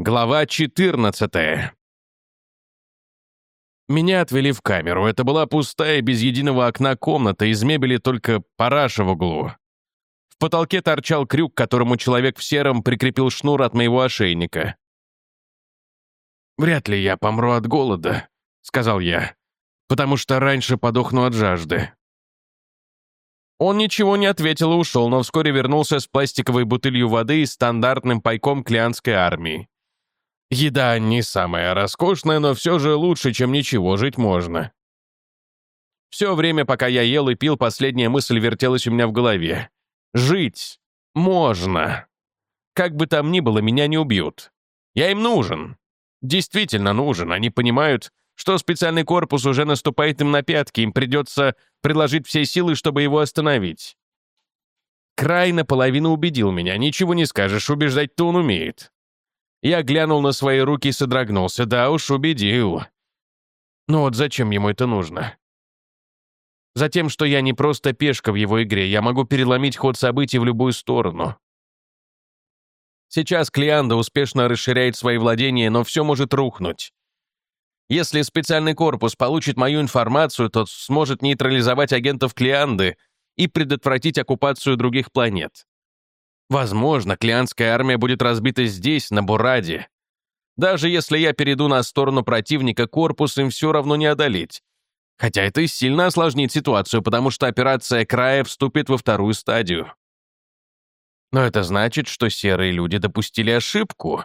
Глава 14. Меня отвели в камеру. Это была пустая, без единого окна комната, из мебели только параша в углу. В потолке торчал крюк, которому человек в сером прикрепил шнур от моего ошейника. «Вряд ли я помру от голода», — сказал я, «потому что раньше подохну от жажды». Он ничего не ответил и ушел, но вскоре вернулся с пластиковой бутылью воды и стандартным пайком клианской армии. Еда не самая роскошная, но все же лучше, чем ничего, жить можно. Все время, пока я ел и пил, последняя мысль вертелась у меня в голове. Жить можно. Как бы там ни было, меня не убьют. Я им нужен. Действительно нужен. Они понимают, что специальный корпус уже наступает им на пятки, им придется приложить все силы, чтобы его остановить. Край наполовину убедил меня. Ничего не скажешь, убеждать-то он умеет. Я глянул на свои руки и содрогнулся. Да уж, убедил. Но вот зачем ему это нужно? Затем, что я не просто пешка в его игре, я могу переломить ход событий в любую сторону. Сейчас Клеанда успешно расширяет свои владения, но все может рухнуть. Если специальный корпус получит мою информацию, то сможет нейтрализовать агентов Клеанды и предотвратить оккупацию других планет. Возможно, клианская армия будет разбита здесь, на Бураде. Даже если я перейду на сторону противника, корпус им все равно не одолеть. Хотя это и сильно осложнит ситуацию, потому что операция края вступит во вторую стадию. Но это значит, что серые люди допустили ошибку.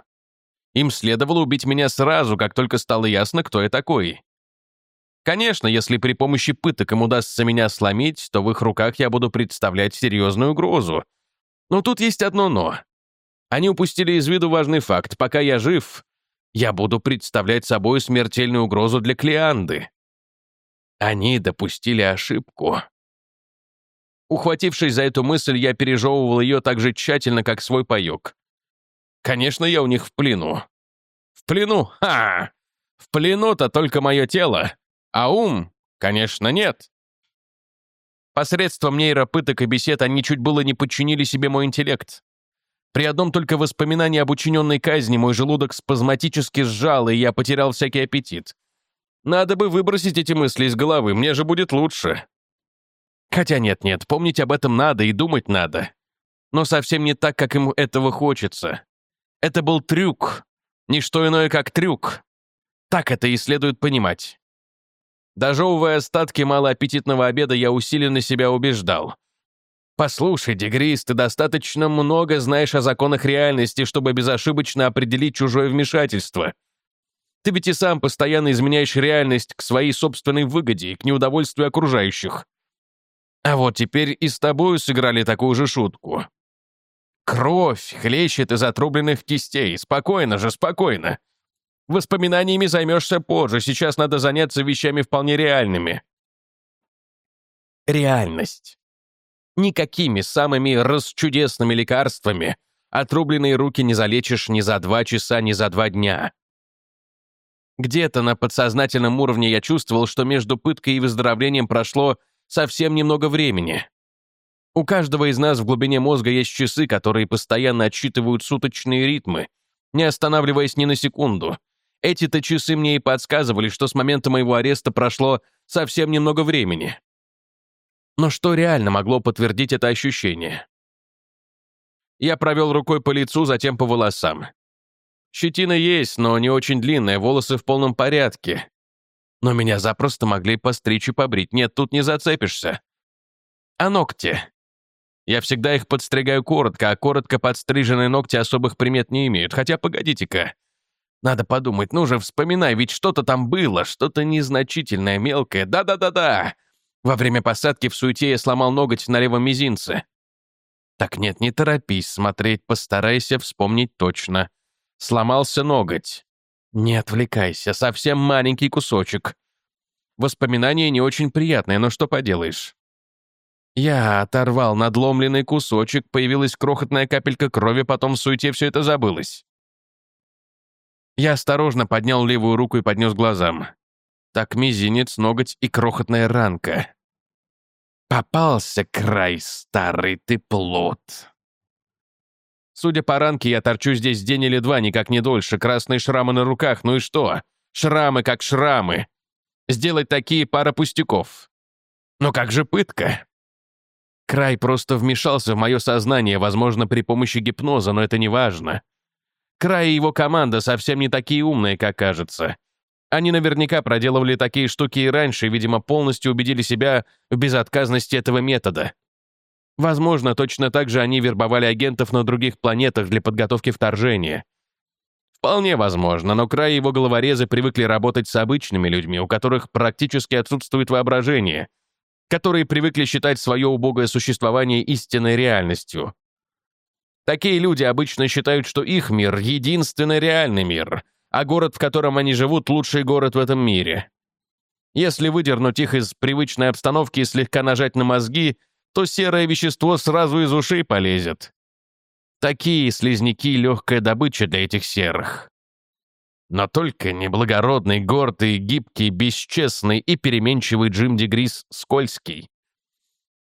Им следовало убить меня сразу, как только стало ясно, кто я такой. Конечно, если при помощи пыток им удастся меня сломить, то в их руках я буду представлять серьезную угрозу, но тут есть одно «но». Они упустили из виду важный факт. Пока я жив, я буду представлять собой смертельную угрозу для Клеанды. Они допустили ошибку. Ухватившись за эту мысль, я пережевывал ее так же тщательно, как свой паёк. Конечно, я у них в плену. В плену? Ха! В плену-то только мое тело, а ум, конечно, нет. Посредством нейропыток и бесед они чуть было не подчинили себе мой интеллект. При одном только воспоминании об учиненной казни мой желудок спазматически сжал, и я потерял всякий аппетит. Надо бы выбросить эти мысли из головы, мне же будет лучше. Хотя нет-нет, помнить об этом надо и думать надо. Но совсем не так, как ему этого хочется. Это был трюк. Не что иное, как трюк. Так это и следует понимать. Дожевывая остатки малоаппетитного обеда, я усиленно себя убеждал. «Послушай, Дегрис, ты достаточно много знаешь о законах реальности, чтобы безошибочно определить чужое вмешательство. Ты ведь и сам постоянно изменяешь реальность к своей собственной выгоде и к неудовольствию окружающих. А вот теперь и с тобою сыграли такую же шутку. Кровь хлещет из отрубленных кистей. Спокойно же, спокойно. Воспоминаниями займешься позже, сейчас надо заняться вещами вполне реальными. Реальность. Никакими самыми расчудесными лекарствами отрубленные руки не залечишь ни за два часа, ни за два дня. Где-то на подсознательном уровне я чувствовал, что между пыткой и выздоровлением прошло совсем немного времени. У каждого из нас в глубине мозга есть часы, которые постоянно отсчитывают суточные ритмы, не останавливаясь ни на секунду, эти-то часы мне и подсказывали, что с момента моего ареста прошло совсем немного времени. Но что реально могло подтвердить это ощущение? Я провел рукой по лицу, затем по волосам. Щетина есть, но не очень длинная, волосы в полном порядке. Но меня запросто могли постричь и побрить. Нет, тут не зацепишься. А ногти? Я всегда их подстригаю коротко, а коротко подстриженные ногти особых примет не имеют. Хотя, погодите-ка. Надо подумать, ну же, вспоминай, ведь что-то там было, что-то незначительное, мелкое. Да-да-да-да. Во время посадки в суете я сломал ноготь на левом мизинце. Так нет, не торопись смотреть, постарайся вспомнить точно. Сломался ноготь. Не отвлекайся, совсем маленький кусочек. Воспоминание не очень приятное, но что поделаешь. Я оторвал надломленный кусочек, появилась крохотная капелька крови, потом в суете все это забылось. Я осторожно поднял левую руку и поднес глазам. Так мизинец, ноготь и крохотная ранка. Попался край, старый ты плод. Судя по ранке, я торчу здесь день или два, никак не дольше. Красные шрамы на руках, ну и что? Шрамы как шрамы. Сделать такие пара пустяков. Но как же пытка? Край просто вмешался в мое сознание, возможно, при помощи гипноза, но это не важно. Край и его команда совсем не такие умные, как кажется. Они наверняка проделывали такие штуки и раньше, и, видимо, полностью убедили себя в безотказности этого метода. Возможно, точно так же они вербовали агентов на других планетах для подготовки вторжения. Вполне возможно, но край его головорезы привыкли работать с обычными людьми, у которых практически отсутствует воображение, которые привыкли считать свое убогое существование истинной реальностью. Такие люди обычно считают, что их мир — единственный реальный мир, а город, в котором они живут, — лучший город в этом мире. Если выдернуть их из привычной обстановки и слегка нажать на мозги, то серое вещество сразу из ушей полезет. Такие слизняки — легкая добыча для этих серых. Но только неблагородный, гордый, гибкий, бесчестный и переменчивый Джим Дегрис скользкий.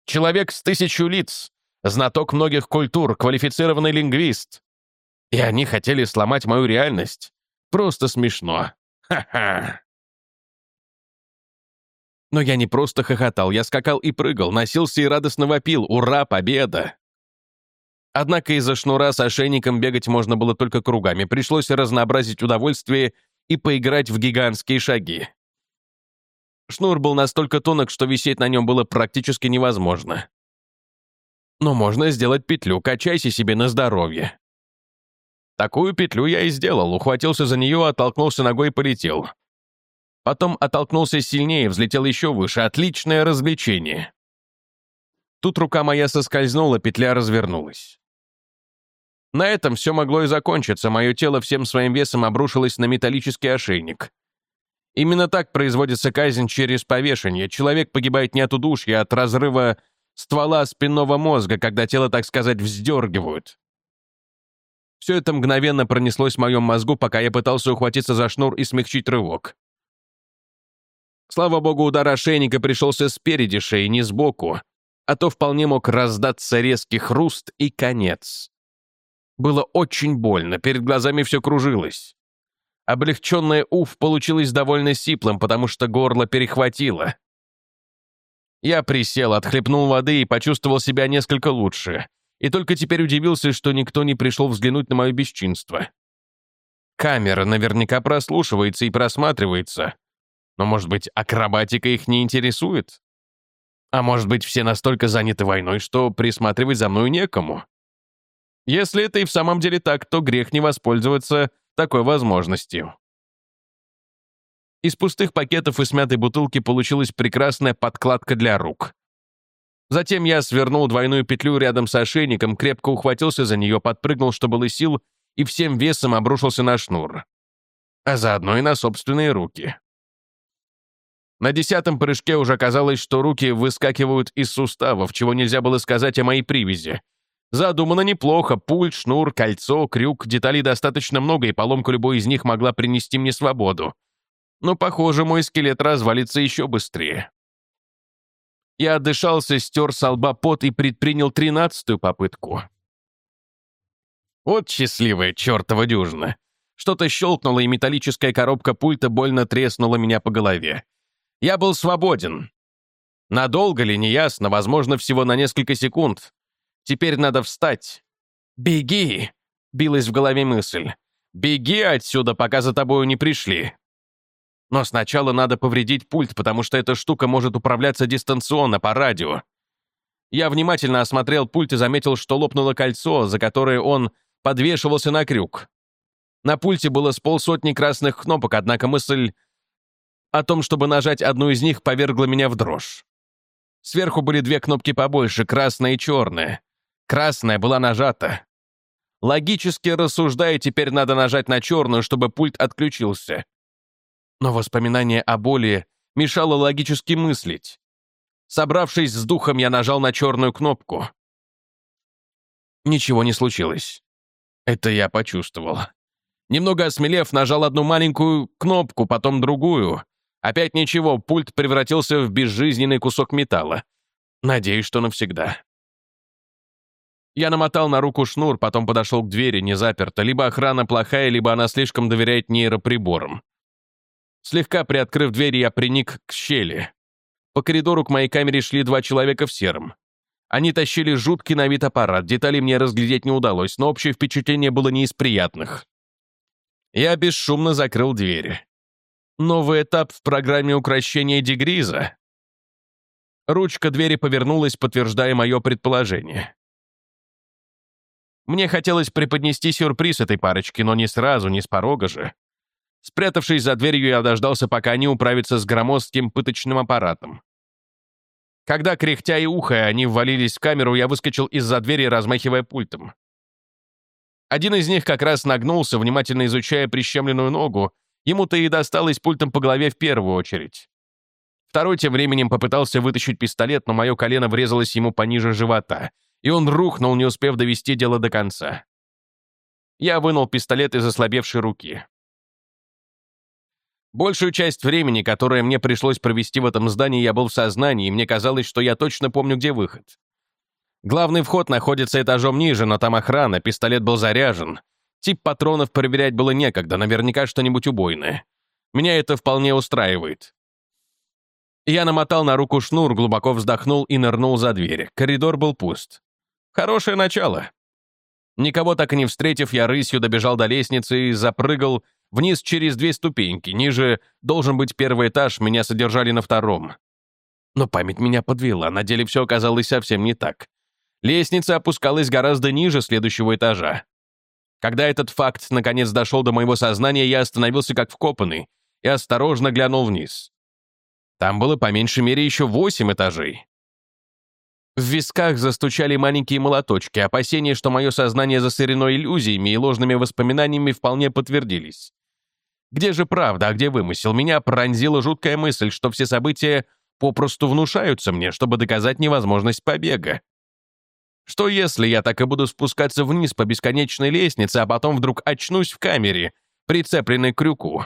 Человек с тысячу лиц, знаток многих культур, квалифицированный лингвист. И они хотели сломать мою реальность. Просто смешно. Ха-ха. Но я не просто хохотал, я скакал и прыгал, носился и радостно вопил. Ура, победа! Однако из-за шнура с ошейником бегать можно было только кругами. Пришлось разнообразить удовольствие и поиграть в гигантские шаги. Шнур был настолько тонок, что висеть на нем было практически невозможно. Но можно сделать петлю, качайся себе на здоровье. Такую петлю я и сделал, ухватился за нее, оттолкнулся ногой и полетел. Потом оттолкнулся сильнее, взлетел еще выше. Отличное развлечение. Тут рука моя соскользнула, петля развернулась. На этом все могло и закончиться, мое тело всем своим весом обрушилось на металлический ошейник. Именно так производится казнь через повешение. Человек погибает не от удушья, а от разрыва ствола спинного мозга, когда тело, так сказать, вздергивают. Все это мгновенно пронеслось в моем мозгу, пока я пытался ухватиться за шнур и смягчить рывок. Слава богу, удар ошейника пришелся спереди шеи, не сбоку, а то вполне мог раздаться резкий хруст и конец. Было очень больно, перед глазами все кружилось. Облегченное «уф» получилось довольно сиплым, потому что горло перехватило. Я присел, отхлебнул воды и почувствовал себя несколько лучше. И только теперь удивился, что никто не пришел взглянуть на мое бесчинство. Камера наверняка прослушивается и просматривается. Но, может быть, акробатика их не интересует? А может быть, все настолько заняты войной, что присматривать за мной некому? Если это и в самом деле так, то грех не воспользоваться такой возможностью. Из пустых пакетов и смятой бутылки получилась прекрасная подкладка для рук. Затем я свернул двойную петлю рядом с ошейником, крепко ухватился за нее, подпрыгнул, что было сил, и всем весом обрушился на шнур. А заодно и на собственные руки. На десятом прыжке уже казалось, что руки выскакивают из суставов, чего нельзя было сказать о моей привязи. Задумано неплохо. Пульт, шнур, кольцо, крюк, деталей достаточно много, и поломка любой из них могла принести мне свободу но, похоже, мой скелет развалится еще быстрее. Я отдышался, стер с лба пот и предпринял тринадцатую попытку. Вот счастливая чертова дюжина. Что-то щелкнуло, и металлическая коробка пульта больно треснула меня по голове. Я был свободен. Надолго ли, неясно, возможно, всего на несколько секунд. Теперь надо встать. «Беги!» — билась в голове мысль. «Беги отсюда, пока за тобою не пришли!» Но сначала надо повредить пульт, потому что эта штука может управляться дистанционно по радио. Я внимательно осмотрел пульт и заметил, что лопнуло кольцо, за которое он подвешивался на крюк. На пульте было с полсотни красных кнопок, однако мысль о том, чтобы нажать одну из них, повергла меня в дрожь. Сверху были две кнопки побольше, красная и черная. Красная была нажата. Логически рассуждая, теперь надо нажать на черную, чтобы пульт отключился. Но воспоминание о боли мешало логически мыслить. Собравшись с духом, я нажал на черную кнопку. Ничего не случилось. Это я почувствовал. Немного осмелев, нажал одну маленькую кнопку, потом другую. Опять ничего, пульт превратился в безжизненный кусок металла. Надеюсь, что навсегда. Я намотал на руку шнур, потом подошел к двери, не заперто. Либо охрана плохая, либо она слишком доверяет нейроприборам. Слегка приоткрыв дверь, я приник к щели. По коридору к моей камере шли два человека в сером. Они тащили жуткий на вид аппарат, деталей мне разглядеть не удалось, но общее впечатление было не из приятных. Я бесшумно закрыл дверь. Новый этап в программе укращения Дегриза. Ручка двери повернулась, подтверждая мое предположение. Мне хотелось преподнести сюрприз этой парочке, но не сразу, не с порога же. Спрятавшись за дверью, я дождался, пока они управятся с громоздким пыточным аппаратом. Когда, кряхтя и ухая, они ввалились в камеру, я выскочил из-за двери, размахивая пультом. Один из них как раз нагнулся, внимательно изучая прищемленную ногу. Ему-то и досталось пультом по голове в первую очередь. Второй тем временем попытался вытащить пистолет, но мое колено врезалось ему пониже живота, и он рухнул, не успев довести дело до конца. Я вынул пистолет из ослабевшей руки. Большую часть времени, которое мне пришлось провести в этом здании, я был в сознании, и мне казалось, что я точно помню, где выход. Главный вход находится этажом ниже, но там охрана, пистолет был заряжен. Тип патронов проверять было некогда, наверняка что-нибудь убойное. Меня это вполне устраивает. Я намотал на руку шнур, глубоко вздохнул и нырнул за дверь. Коридор был пуст. Хорошее начало. Никого так и не встретив, я рысью добежал до лестницы и запрыгал вниз через две ступеньки. Ниже должен быть первый этаж, меня содержали на втором. Но память меня подвела, на деле все оказалось совсем не так. Лестница опускалась гораздо ниже следующего этажа. Когда этот факт наконец дошел до моего сознания, я остановился как вкопанный и осторожно глянул вниз. Там было по меньшей мере еще восемь этажей. В висках застучали маленькие молоточки, опасения, что мое сознание засорено иллюзиями и ложными воспоминаниями вполне подтвердились. Где же правда, а где вымысел? Меня пронзила жуткая мысль, что все события попросту внушаются мне, чтобы доказать невозможность побега. Что если я так и буду спускаться вниз по бесконечной лестнице, а потом вдруг очнусь в камере, прицепленной к крюку?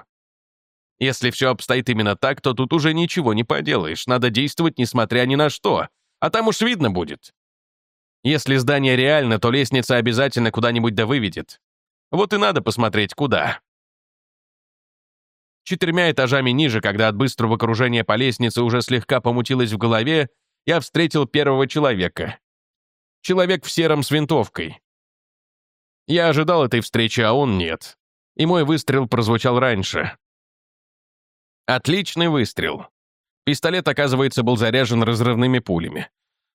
Если все обстоит именно так, то тут уже ничего не поделаешь. Надо действовать, несмотря ни на что. А там уж видно будет. Если здание реально, то лестница обязательно куда-нибудь да выведет. Вот и надо посмотреть, куда. Четырьмя этажами ниже, когда от быстрого кружения по лестнице уже слегка помутилось в голове, я встретил первого человека. Человек в сером с винтовкой. Я ожидал этой встречи, а он нет. И мой выстрел прозвучал раньше. Отличный выстрел. Пистолет, оказывается, был заряжен разрывными пулями.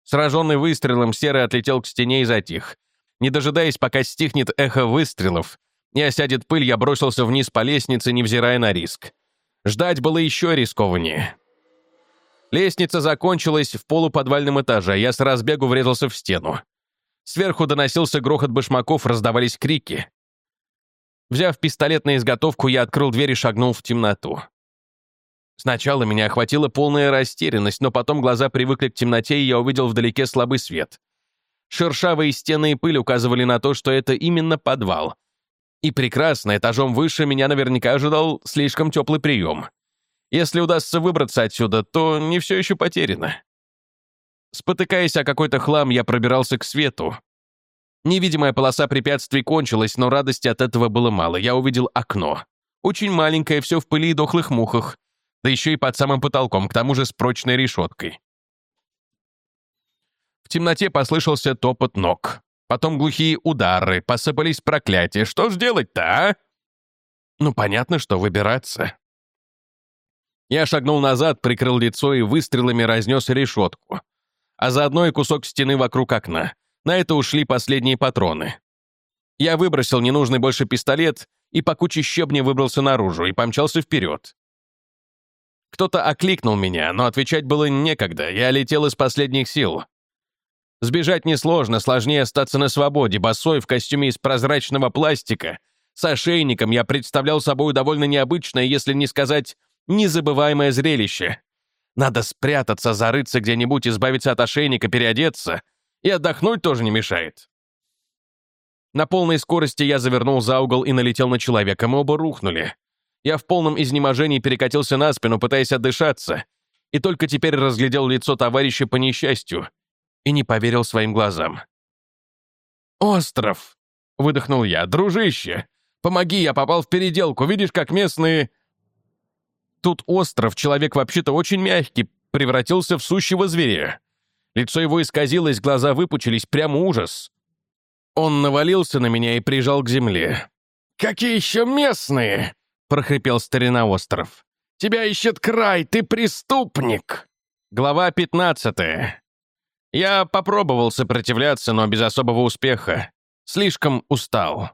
Сраженный выстрелом, Серый отлетел к стене и затих. Не дожидаясь, пока стихнет эхо выстрелов и осядет пыль, я бросился вниз по лестнице, невзирая на риск. Ждать было еще рискованнее. Лестница закончилась в полуподвальном этаже, я с разбегу врезался в стену. Сверху доносился грохот башмаков, раздавались крики. Взяв пистолет на изготовку, я открыл дверь и шагнул в темноту. Сначала меня охватила полная растерянность, но потом глаза привыкли к темноте, и я увидел вдалеке слабый свет. Шершавые стены и пыль указывали на то, что это именно подвал. И прекрасно, этажом выше меня наверняка ожидал слишком теплый прием. Если удастся выбраться отсюда, то не все еще потеряно. Спотыкаясь о какой-то хлам, я пробирался к свету. Невидимая полоса препятствий кончилась, но радости от этого было мало. Я увидел окно. Очень маленькое, все в пыли и дохлых мухах да еще и под самым потолком, к тому же с прочной решеткой. В темноте послышался топот ног. Потом глухие удары, посыпались проклятия. Что ж делать-то, а? Ну, понятно, что выбираться. Я шагнул назад, прикрыл лицо и выстрелами разнес решетку. А заодно и кусок стены вокруг окна. На это ушли последние патроны. Я выбросил ненужный больше пистолет и по куче щебня выбрался наружу и помчался вперед. Кто-то окликнул меня, но отвечать было некогда, я летел из последних сил. Сбежать несложно, сложнее остаться на свободе, босой в костюме из прозрачного пластика. С ошейником я представлял собой довольно необычное, если не сказать незабываемое зрелище. Надо спрятаться, зарыться где-нибудь, избавиться от ошейника, переодеться. И отдохнуть тоже не мешает. На полной скорости я завернул за угол и налетел на человека, мы оба рухнули. Я в полном изнеможении перекатился на спину, пытаясь отдышаться, и только теперь разглядел лицо товарища по несчастью и не поверил своим глазам. «Остров!» — выдохнул я. «Дружище! Помоги, я попал в переделку. Видишь, как местные...» Тут остров, человек вообще-то очень мягкий, превратился в сущего зверя. Лицо его исказилось, глаза выпучились, прямо ужас. Он навалился на меня и прижал к земле. «Какие еще местные?» — прохрипел старина остров. «Тебя ищет край, ты преступник!» Глава пятнадцатая. Я попробовал сопротивляться, но без особого успеха. Слишком устал.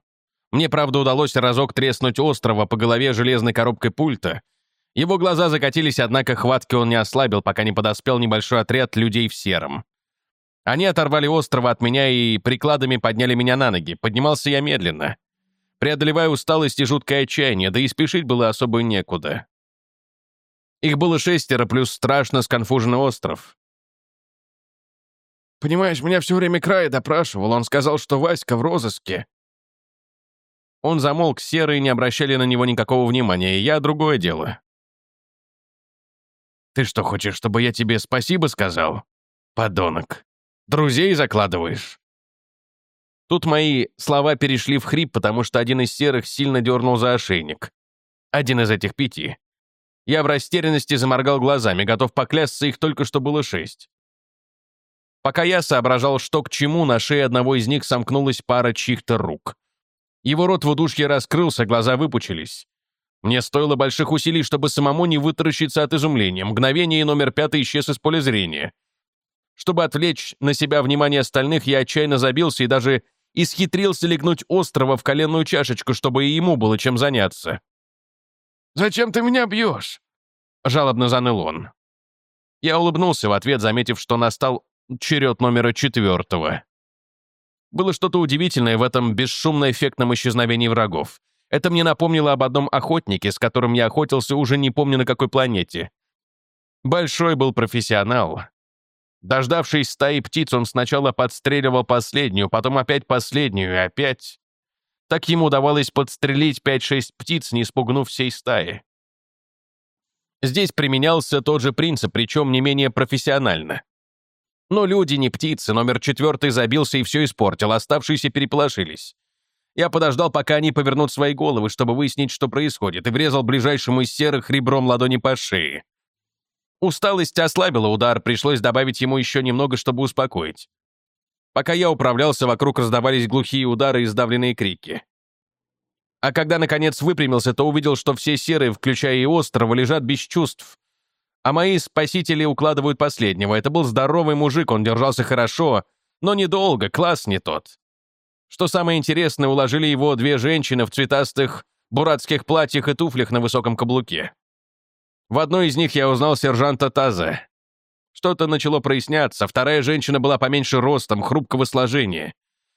Мне, правда, удалось разок треснуть острова по голове железной коробкой пульта. Его глаза закатились, однако хватки он не ослабил, пока не подоспел небольшой отряд людей в сером. Они оторвали острова от меня и прикладами подняли меня на ноги. Поднимался я медленно. Преодолевая усталость и жуткое отчаяние, да и спешить было особо некуда. Их было шестеро, плюс страшно сконфуженный остров. «Понимаешь, меня все время край допрашивал. Он сказал, что Васька в розыске. Он замолк, серые не обращали на него никакого внимания, и я — другое дело. «Ты что, хочешь, чтобы я тебе спасибо сказал? Подонок. Друзей закладываешь?» Тут мои слова перешли в хрип, потому что один из серых сильно дернул за ошейник. Один из этих пяти. Я в растерянности заморгал глазами, готов поклясться, их только что было шесть. Пока я соображал, что к чему, на шее одного из них сомкнулась пара чьих-то рук. Его рот в удушье раскрылся, глаза выпучились. Мне стоило больших усилий, чтобы самому не вытаращиться от изумления. Мгновение и номер пятый исчез из поля зрения. Чтобы отвлечь на себя внимание остальных, я отчаянно забился и даже исхитрился легнуть острова в коленную чашечку, чтобы и ему было чем заняться. «Зачем ты меня бьешь?» — жалобно заныл он. Я улыбнулся в ответ, заметив, что настал черед номера четвертого. Было что-то удивительное в этом бесшумно эффектном исчезновении врагов. Это мне напомнило об одном охотнике, с которым я охотился уже не помню на какой планете. Большой был профессионал. Дождавшись стаи птиц, он сначала подстреливал последнюю, потом опять последнюю и опять. Так ему удавалось подстрелить 5-6 птиц, не спугнув всей стаи. Здесь применялся тот же принцип, причем не менее профессионально. Но люди не птицы, номер четвертый забился и все испортил, оставшиеся переполошились. Я подождал, пока они повернут свои головы, чтобы выяснить, что происходит, и врезал ближайшему из серых ребром ладони по шее. Усталость ослабила удар, пришлось добавить ему еще немного, чтобы успокоить. Пока я управлялся, вокруг раздавались глухие удары и сдавленные крики. А когда, наконец, выпрямился, то увидел, что все серые, включая и острова, лежат без чувств, а мои спасители укладывают последнего. Это был здоровый мужик, он держался хорошо, но недолго, класс не тот. Что самое интересное, уложили его две женщины в цветастых буратских платьях и туфлях на высоком каблуке. В одной из них я узнал сержанта Таза. Что-то начало проясняться, вторая женщина была поменьше ростом, хрупкого сложения,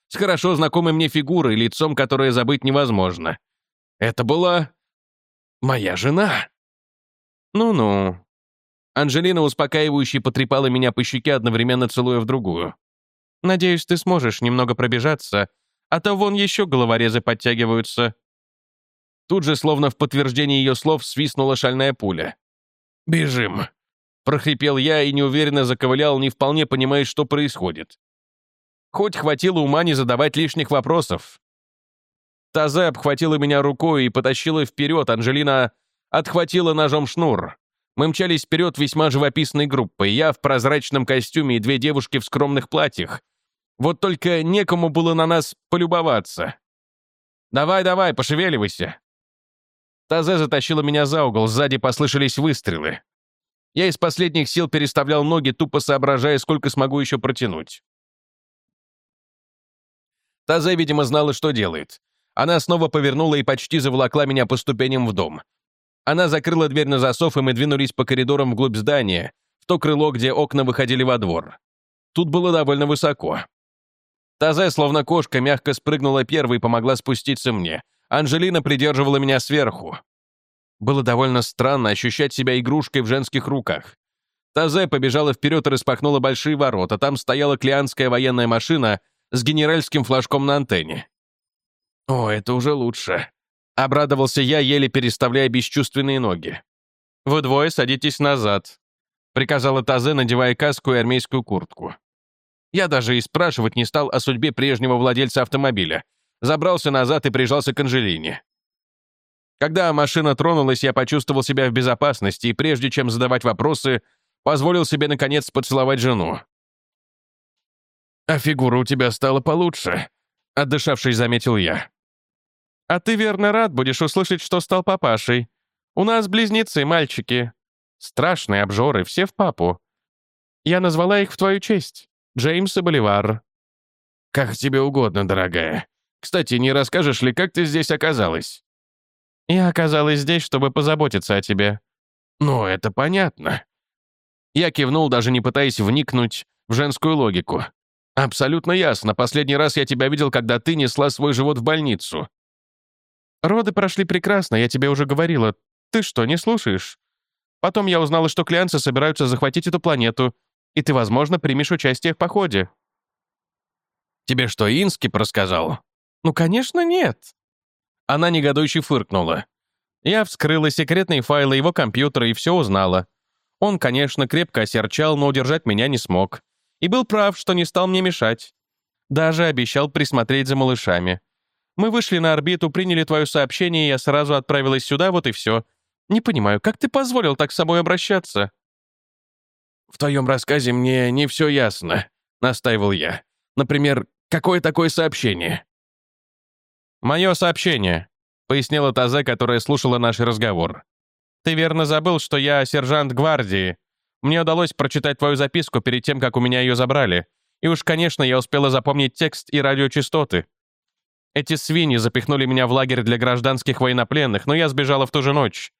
с хорошо знакомой мне фигурой, лицом, которое забыть невозможно. Это была моя жена. Ну-ну, Анжелина успокаивающе потрепала меня по щеке, одновременно целуя в другую. «Надеюсь, ты сможешь немного пробежаться, а то вон еще головорезы подтягиваются». Тут же, словно в подтверждение ее слов, свистнула шальная пуля. «Бежим!» — прохрипел я и неуверенно заковылял, не вполне понимая, что происходит. Хоть хватило ума не задавать лишних вопросов. Таза обхватила меня рукой и потащила вперед, Анжелина отхватила ножом шнур. Мы мчались вперед весьма живописной группой, я в прозрачном костюме и две девушки в скромных платьях. Вот только некому было на нас полюбоваться. «Давай, давай, пошевеливайся!» Тазе затащила меня за угол, сзади послышались выстрелы. Я из последних сил переставлял ноги, тупо соображая, сколько смогу еще протянуть. Тазе, видимо, знала, что делает. Она снова повернула и почти заволокла меня по ступеням в дом. Она закрыла дверь на засов, и мы двинулись по коридорам вглубь здания, в то крыло, где окна выходили во двор. Тут было довольно высоко. Тазе, словно кошка, мягко спрыгнула первой и помогла спуститься мне. Анжелина придерживала меня сверху. Было довольно странно ощущать себя игрушкой в женских руках. Тазе побежала вперед и распахнула большие ворота. Там стояла клианская военная машина с генеральским флажком на антенне. О, это уже лучше. Обрадовался я, еле переставляя бесчувственные ноги. «Вы двое садитесь назад», — приказала Тазе, надевая каску и армейскую куртку. Я даже и спрашивать не стал о судьбе прежнего владельца автомобиля. Забрался назад и прижался к Анжелине. Когда машина тронулась, я почувствовал себя в безопасности и прежде чем задавать вопросы, позволил себе, наконец, поцеловать жену. «А фигура у тебя стала получше», — отдышавшись, заметил я. «А ты верно рад будешь услышать, что стал папашей. У нас близнецы, мальчики. Страшные обжоры, все в папу. Я назвала их в твою честь. Джеймс и Боливар». «Как тебе угодно, дорогая. Кстати, не расскажешь ли, как ты здесь оказалась?» «Я оказалась здесь, чтобы позаботиться о тебе». «Ну, это понятно». Я кивнул, даже не пытаясь вникнуть в женскую логику. «Абсолютно ясно. Последний раз я тебя видел, когда ты несла свой живот в больницу». «Роды прошли прекрасно, я тебе уже говорила. Ты что, не слушаешь? Потом я узнала, что клянцы собираются захватить эту планету, и ты, возможно, примешь участие в походе». «Тебе что, Ински просказал?» «Ну, конечно, нет». Она негодующе фыркнула. Я вскрыла секретные файлы его компьютера и все узнала. Он, конечно, крепко осерчал, но удержать меня не смог. И был прав, что не стал мне мешать. Даже обещал присмотреть за малышами. Мы вышли на орбиту, приняли твое сообщение, и я сразу отправилась сюда, вот и все. Не понимаю, как ты позволил так с собой обращаться?» «В твоем рассказе мне не все ясно», — настаивал я. «Например, какое такое сообщение?» «Мое сообщение», — пояснила Тазе, которая слушала наш разговор. «Ты верно забыл, что я сержант гвардии, мне удалось прочитать твою записку перед тем, как у меня ее забрали. И уж, конечно, я успела запомнить текст и радиочастоты. Эти свиньи запихнули меня в лагерь для гражданских военнопленных, но я сбежала в ту же ночь.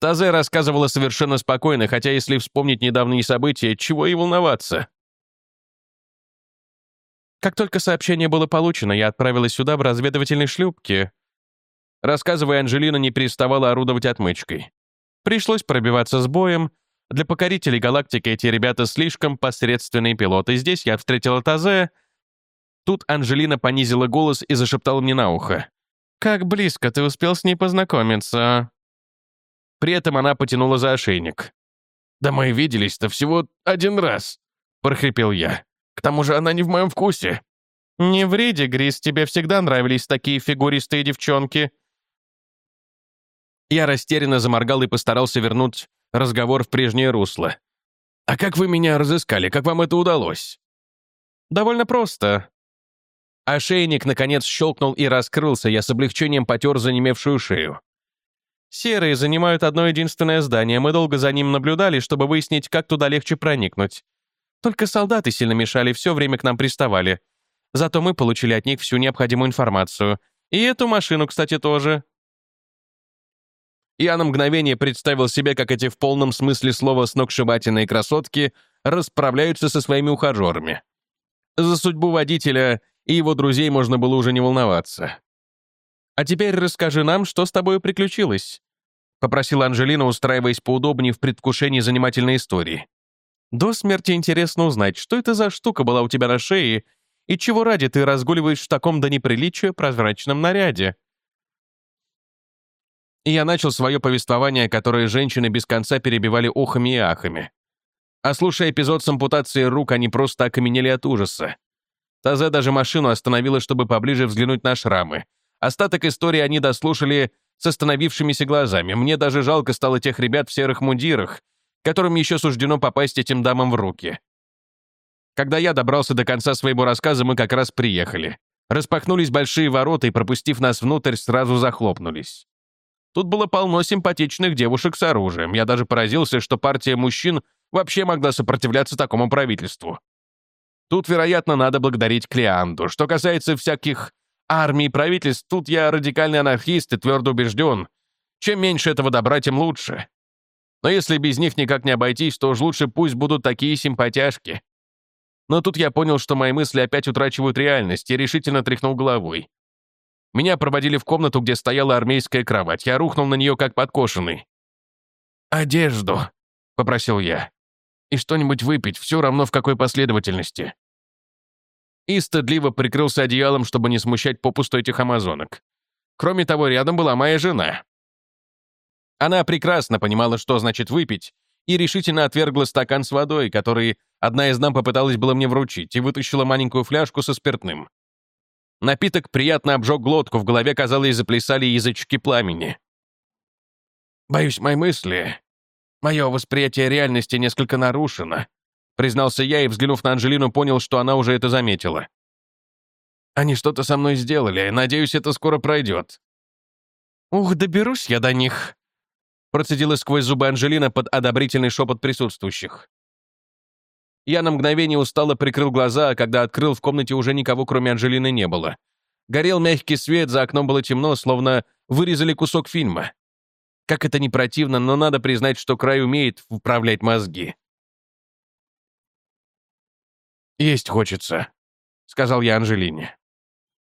Тазе рассказывала совершенно спокойно, хотя если вспомнить недавние события, чего и волноваться. Как только сообщение было получено, я отправилась сюда в разведывательной шлюпке. Рассказывая, Анжелина не переставала орудовать отмычкой. Пришлось пробиваться с боем. Для покорителей галактики эти ребята слишком посредственные пилоты. Здесь я встретила Тазе. Тут Анжелина понизила голос и зашептала мне на ухо. «Как близко ты успел с ней познакомиться?» При этом она потянула за ошейник. «Да мы виделись-то всего один раз», — прохрипел я. «К тому же она не в моем вкусе». «Не ври, Грис, тебе всегда нравились такие фигуристые девчонки», я растерянно заморгал и постарался вернуть разговор в прежнее русло. «А как вы меня разыскали? Как вам это удалось?» «Довольно просто». Ошейник, наконец, щелкнул и раскрылся, я с облегчением потер занемевшую шею. «Серые занимают одно единственное здание, мы долго за ним наблюдали, чтобы выяснить, как туда легче проникнуть. Только солдаты сильно мешали, все время к нам приставали. Зато мы получили от них всю необходимую информацию. И эту машину, кстати, тоже. Я на мгновение представил себе, как эти в полном смысле слова сногсшибательные красотки расправляются со своими ухажерами. За судьбу водителя и его друзей можно было уже не волноваться. «А теперь расскажи нам, что с тобой приключилось», — попросила Анжелина, устраиваясь поудобнее в предвкушении занимательной истории. «До смерти интересно узнать, что это за штука была у тебя на шее и чего ради ты разгуливаешь в таком до неприличия прозрачном наряде?» и я начал свое повествование, которое женщины без конца перебивали охами и ахами. А слушая эпизод с ампутацией рук, они просто окаменели от ужаса. Тазе даже машину остановила, чтобы поближе взглянуть на шрамы. Остаток истории они дослушали с остановившимися глазами. Мне даже жалко стало тех ребят в серых мундирах, которым еще суждено попасть этим дамам в руки. Когда я добрался до конца своего рассказа, мы как раз приехали. Распахнулись большие ворота и, пропустив нас внутрь, сразу захлопнулись. Тут было полно симпатичных девушек с оружием. Я даже поразился, что партия мужчин вообще могла сопротивляться такому правительству. Тут, вероятно, надо благодарить Клеанду. Что касается всяких армий и правительств, тут я радикальный анархист и твердо убежден. Чем меньше этого добра, тем лучше. Но если без них никак не обойтись, то уж лучше пусть будут такие симпатяшки. Но тут я понял, что мои мысли опять утрачивают реальность, и решительно тряхнул головой. Меня проводили в комнату, где стояла армейская кровать. Я рухнул на нее, как подкошенный. «Одежду», — попросил я. «И что-нибудь выпить, все равно в какой последовательности». И стыдливо прикрылся одеялом, чтобы не смущать попусту этих амазонок. Кроме того, рядом была моя жена. Она прекрасно понимала, что значит выпить, и решительно отвергла стакан с водой, который Одна из нам попыталась было мне вручить и вытащила маленькую фляжку со спиртным. Напиток приятно обжег глотку, в голове, казалось, заплясали язычки пламени. «Боюсь, мои мысли, мое восприятие реальности несколько нарушено», признался я и, взглянув на Анжелину, понял, что она уже это заметила. «Они что-то со мной сделали, надеюсь, это скоро пройдет». «Ух, доберусь я до них», процедила сквозь зубы Анжелина под одобрительный шепот присутствующих. Я на мгновение устало прикрыл глаза, а когда открыл, в комнате уже никого, кроме Анжелины, не было. Горел мягкий свет, за окном было темно, словно вырезали кусок фильма. Как это не противно, но надо признать, что край умеет управлять мозги. «Есть хочется», — сказал я Анжелине.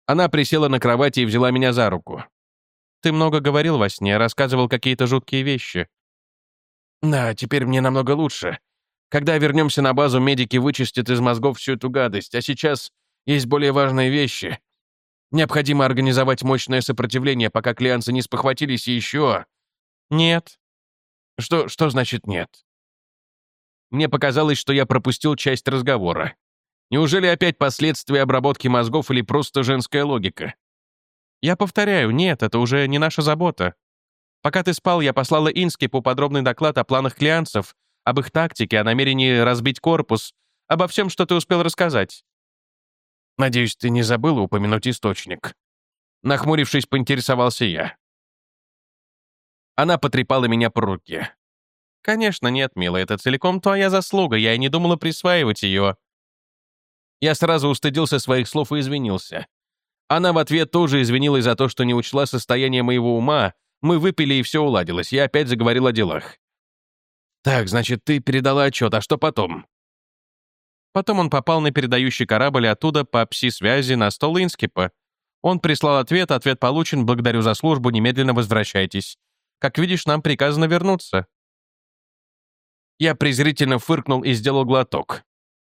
Она присела на кровати и взяла меня за руку. «Ты много говорил во сне, рассказывал какие-то жуткие вещи». «Да, теперь мне намного лучше. Когда вернемся на базу, медики вычистят из мозгов всю эту гадость, а сейчас есть более важные вещи. Необходимо организовать мощное сопротивление, пока клианцы не спохватились и еще... Нет. Что, что значит нет? Мне показалось, что я пропустил часть разговора. Неужели опять последствия обработки мозгов или просто женская логика? Я повторяю, нет, это уже не наша забота. Пока ты спал, я послала Инскипу подробный доклад о планах клианцев, об их тактике, о намерении разбить корпус, обо всем, что ты успел рассказать. Надеюсь, ты не забыл упомянуть источник. Нахмурившись, поинтересовался я. Она потрепала меня по руке. «Конечно нет, милая, это целиком твоя заслуга, я и не думала присваивать ее». Я сразу устыдился своих слов и извинился. Она в ответ тоже извинилась за то, что не учла состояние моего ума, мы выпили, и все уладилось, я опять заговорил о делах. «Так, значит, ты передала отчет, а что потом?» Потом он попал на передающий корабль оттуда по пси-связи на стол Инскипа. Он прислал ответ, ответ получен, благодарю за службу, немедленно возвращайтесь. Как видишь, нам приказано вернуться. Я презрительно фыркнул и сделал глоток.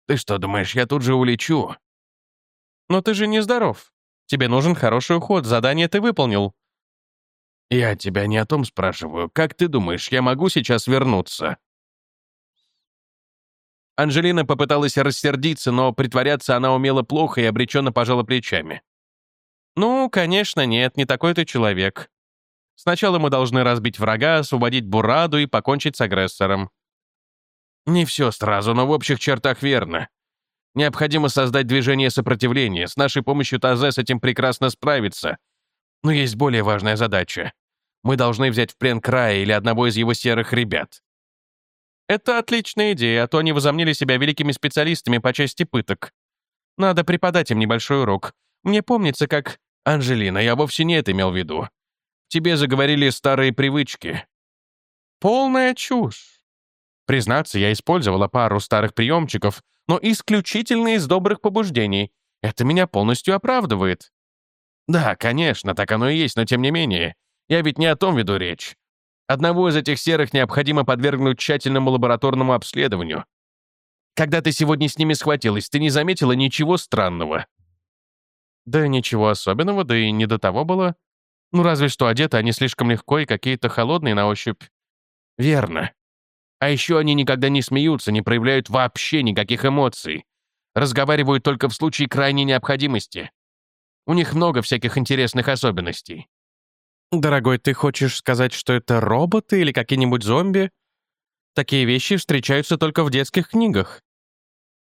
«Ты что, думаешь, я тут же улечу?» «Но ты же нездоров. Тебе нужен хороший уход, задание ты выполнил». «Я тебя не о том спрашиваю. Как ты думаешь, я могу сейчас вернуться?» Анжелина попыталась рассердиться, но притворяться она умела плохо и обреченно пожала плечами. «Ну, конечно, нет, не такой ты человек. Сначала мы должны разбить врага, освободить Бураду и покончить с агрессором». «Не все сразу, но в общих чертах верно. Необходимо создать движение сопротивления. С нашей помощью Тазе с этим прекрасно справится. Но есть более важная задача. Мы должны взять в плен края или одного из его серых ребят. Это отличная идея, а то они возомнили себя великими специалистами по части пыток. Надо преподать им небольшой урок. Мне помнится, как... Анжелина, я вовсе не это имел в виду. Тебе заговорили старые привычки. Полная чушь. Признаться, я использовала пару старых приемчиков, но исключительно из добрых побуждений. Это меня полностью оправдывает. Да, конечно, так оно и есть, но тем не менее. Я ведь не о том веду речь. Одного из этих серых необходимо подвергнуть тщательному лабораторному обследованию. Когда ты сегодня с ними схватилась, ты не заметила ничего странного?» «Да ничего особенного, да и не до того было. Ну, разве что одеты они слишком легко и какие-то холодные на ощупь». «Верно. А еще они никогда не смеются, не проявляют вообще никаких эмоций. Разговаривают только в случае крайней необходимости. У них много всяких интересных особенностей. «Дорогой, ты хочешь сказать, что это роботы или какие-нибудь зомби? Такие вещи встречаются только в детских книгах».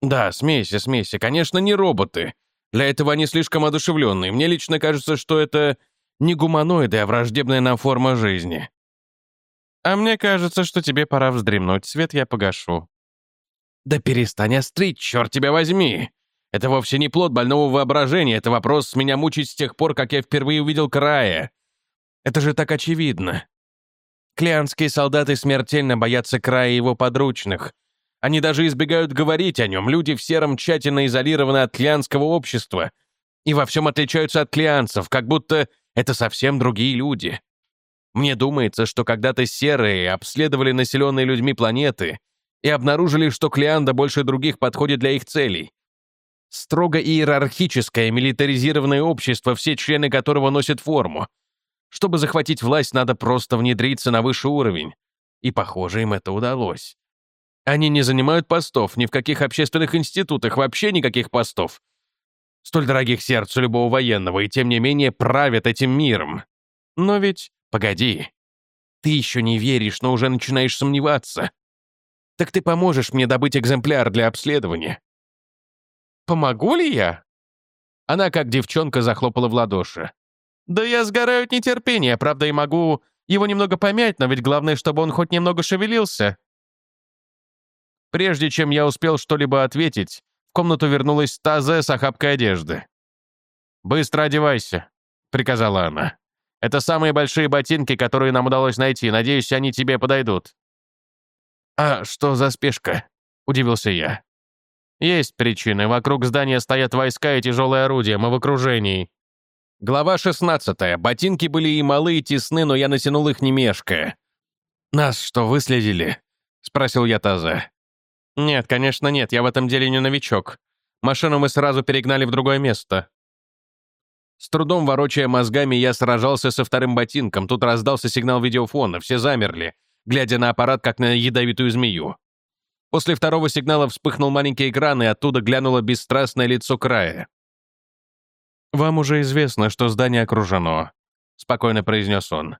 «Да, смейся, смейся. Конечно, не роботы. Для этого они слишком одушевленные. Мне лично кажется, что это не гуманоиды, а враждебная нам форма жизни». «А мне кажется, что тебе пора вздремнуть. Свет я погашу». «Да перестань острить, черт тебя возьми! Это вовсе не плод больного воображения, это вопрос меня мучить с тех пор, как я впервые увидел края. Это же так очевидно. Клеанские солдаты смертельно боятся края его подручных. Они даже избегают говорить о нем. Люди в сером тщательно изолированы от клеанского общества и во всем отличаются от клеанцев, как будто это совсем другие люди. Мне думается, что когда-то серые обследовали населенные людьми планеты и обнаружили, что Клеанда больше других подходит для их целей. Строго иерархическое, милитаризированное общество, все члены которого носят форму, чтобы захватить власть, надо просто внедриться на высший уровень. И, похоже, им это удалось. Они не занимают постов, ни в каких общественных институтах, вообще никаких постов. Столь дорогих сердцу любого военного, и тем не менее правят этим миром. Но ведь, погоди, ты еще не веришь, но уже начинаешь сомневаться. Так ты поможешь мне добыть экземпляр для обследования. Помогу ли я? Она, как девчонка, захлопала в ладоши. Да я сгораю от нетерпения, правда, и могу его немного помять, но ведь главное, чтобы он хоть немного шевелился. Прежде чем я успел что-либо ответить, в комнату вернулась Тазе с охапкой одежды. «Быстро одевайся», — приказала она. «Это самые большие ботинки, которые нам удалось найти. Надеюсь, они тебе подойдут». «А что за спешка?» — удивился я. «Есть причины. Вокруг здания стоят войска и тяжелые орудия. Мы в окружении». Глава 16. Ботинки были и малы, и тесны, но я натянул их не мешкая. «Нас что, выследили?» — спросил я Тазе. «Нет, конечно нет, я в этом деле не новичок. Машину мы сразу перегнали в другое место». С трудом ворочая мозгами, я сражался со вторым ботинком. Тут раздался сигнал видеофона, все замерли, глядя на аппарат, как на ядовитую змею. После второго сигнала вспыхнул маленький экран, и оттуда глянуло бесстрастное лицо края. «Вам уже известно, что здание окружено», — спокойно произнес он.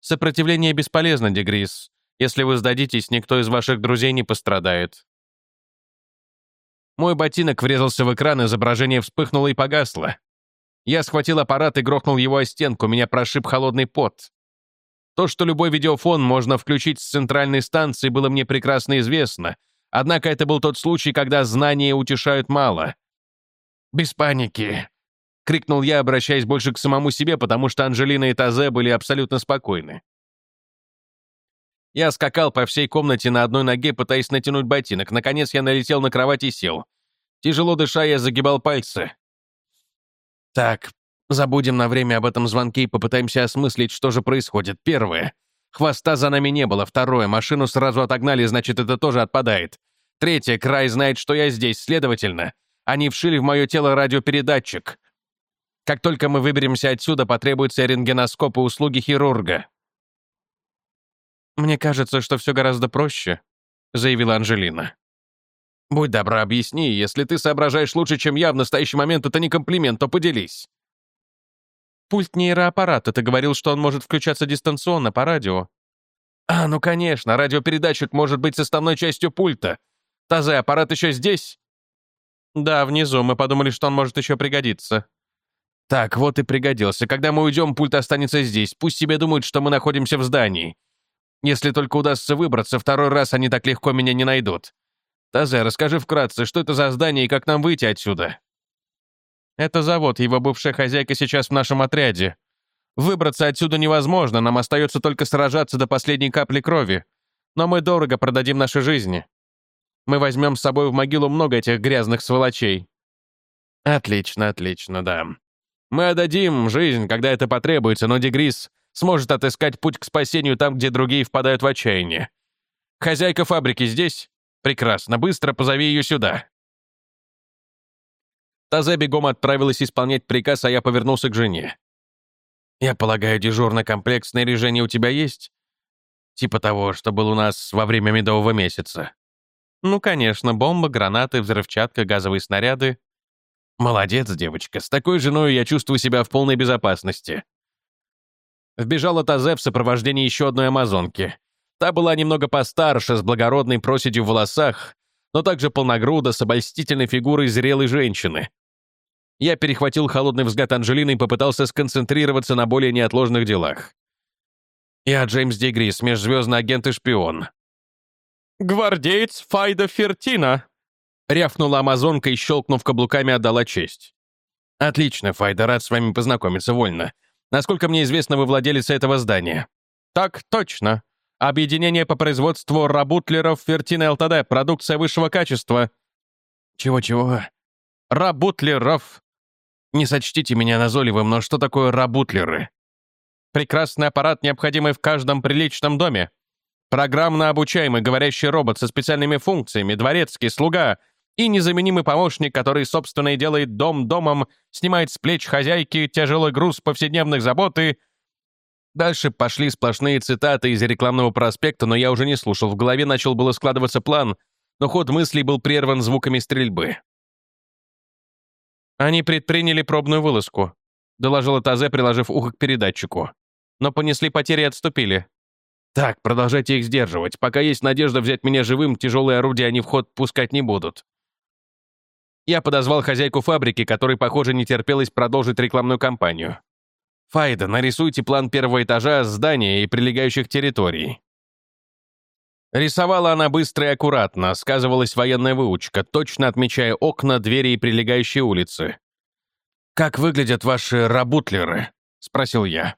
«Сопротивление бесполезно, Дегрис. Если вы сдадитесь, никто из ваших друзей не пострадает. Мой ботинок врезался в экран, изображение вспыхнуло и погасло. Я схватил аппарат и грохнул его о стенку, меня прошиб холодный пот. То, что любой видеофон можно включить с центральной станции, было мне прекрасно известно. Однако это был тот случай, когда знания утешают мало. «Без паники!» — крикнул я, обращаясь больше к самому себе, потому что Анжелина и Тазе были абсолютно спокойны. Я скакал по всей комнате на одной ноге, пытаясь натянуть ботинок. Наконец я налетел на кровать и сел. Тяжело дыша, я загибал пальцы. Так, забудем на время об этом звонке и попытаемся осмыслить, что же происходит. Первое. Хвоста за нами не было. Второе. Машину сразу отогнали, значит, это тоже отпадает. Третье. Край знает, что я здесь. Следовательно, они вшили в мое тело радиопередатчик. Как только мы выберемся отсюда, потребуется рентгеноскоп и услуги хирурга. «Мне кажется, что все гораздо проще», — заявила Анжелина. «Будь добра, объясни, если ты соображаешь лучше, чем я, в настоящий момент это не комплимент, то поделись». «Пульт нейроаппарата, ты говорил, что он может включаться дистанционно по радио». «А, ну конечно, радиопередатчик может быть составной частью пульта. Тазе, аппарат еще здесь?» «Да, внизу, мы подумали, что он может еще пригодиться». «Так, вот и пригодился. Когда мы уйдем, пульт останется здесь. Пусть себе думают, что мы находимся в здании. Если только удастся выбраться, второй раз они так легко меня не найдут. Тазе, расскажи вкратце, что это за здание и как нам выйти отсюда?» «Это завод, его бывшая хозяйка сейчас в нашем отряде. Выбраться отсюда невозможно, нам остается только сражаться до последней капли крови. Но мы дорого продадим наши жизни. Мы возьмем с собой в могилу много этих грязных сволочей». «Отлично, отлично, да. Мы отдадим жизнь, когда это потребуется, но Дегрис сможет отыскать путь к спасению там, где другие впадают в отчаяние. Хозяйка фабрики здесь? Прекрасно, быстро позови ее сюда. Тазе бегом отправилась исполнять приказ, а я повернулся к жене. «Я полагаю, дежурный комплект снаряжения у тебя есть? Типа того, что был у нас во время медового месяца». «Ну, конечно, бомба, гранаты, взрывчатка, газовые снаряды». «Молодец, девочка. С такой женой я чувствую себя в полной безопасности. Вбежала Тазе в сопровождении еще одной амазонки. Та была немного постарше, с благородной проседью в волосах, но также полногруда, с обольстительной фигурой зрелой женщины. Я перехватил холодный взгляд Анжелины и попытался сконцентрироваться на более неотложных делах. Я Джеймс Дегрис, межзвездный агент и шпион. «Гвардеец Файда Фертина!» рявкнула амазонка и, щелкнув каблуками, отдала честь. «Отлично, Файда, рад с вами познакомиться, вольно. Насколько мне известно, вы владелец этого здания». «Так точно. Объединение по производству рабутлеров Фертина ЛТД. Продукция высшего качества». «Чего-чего?» «Рабутлеров». Не сочтите меня назойливым, но что такое рабутлеры? Прекрасный аппарат, необходимый в каждом приличном доме. Программно обучаемый говорящий робот со специальными функциями, дворецкий, слуга — и незаменимый помощник, который, собственно, и делает дом домом, снимает с плеч хозяйки тяжелый груз повседневных забот и... Дальше пошли сплошные цитаты из рекламного проспекта, но я уже не слушал. В голове начал было складываться план, но ход мыслей был прерван звуками стрельбы. «Они предприняли пробную вылазку», — доложила Тазе, приложив ухо к передатчику. «Но понесли потери и отступили». «Так, продолжайте их сдерживать. Пока есть надежда взять меня живым, тяжелые орудия они в ход пускать не будут». Я подозвал хозяйку фабрики, которой, похоже, не терпелось продолжить рекламную кампанию. «Файда, нарисуйте план первого этажа здания и прилегающих территорий». Рисовала она быстро и аккуратно, сказывалась военная выучка, точно отмечая окна, двери и прилегающие улицы. «Как выглядят ваши рабутлеры?» — спросил я.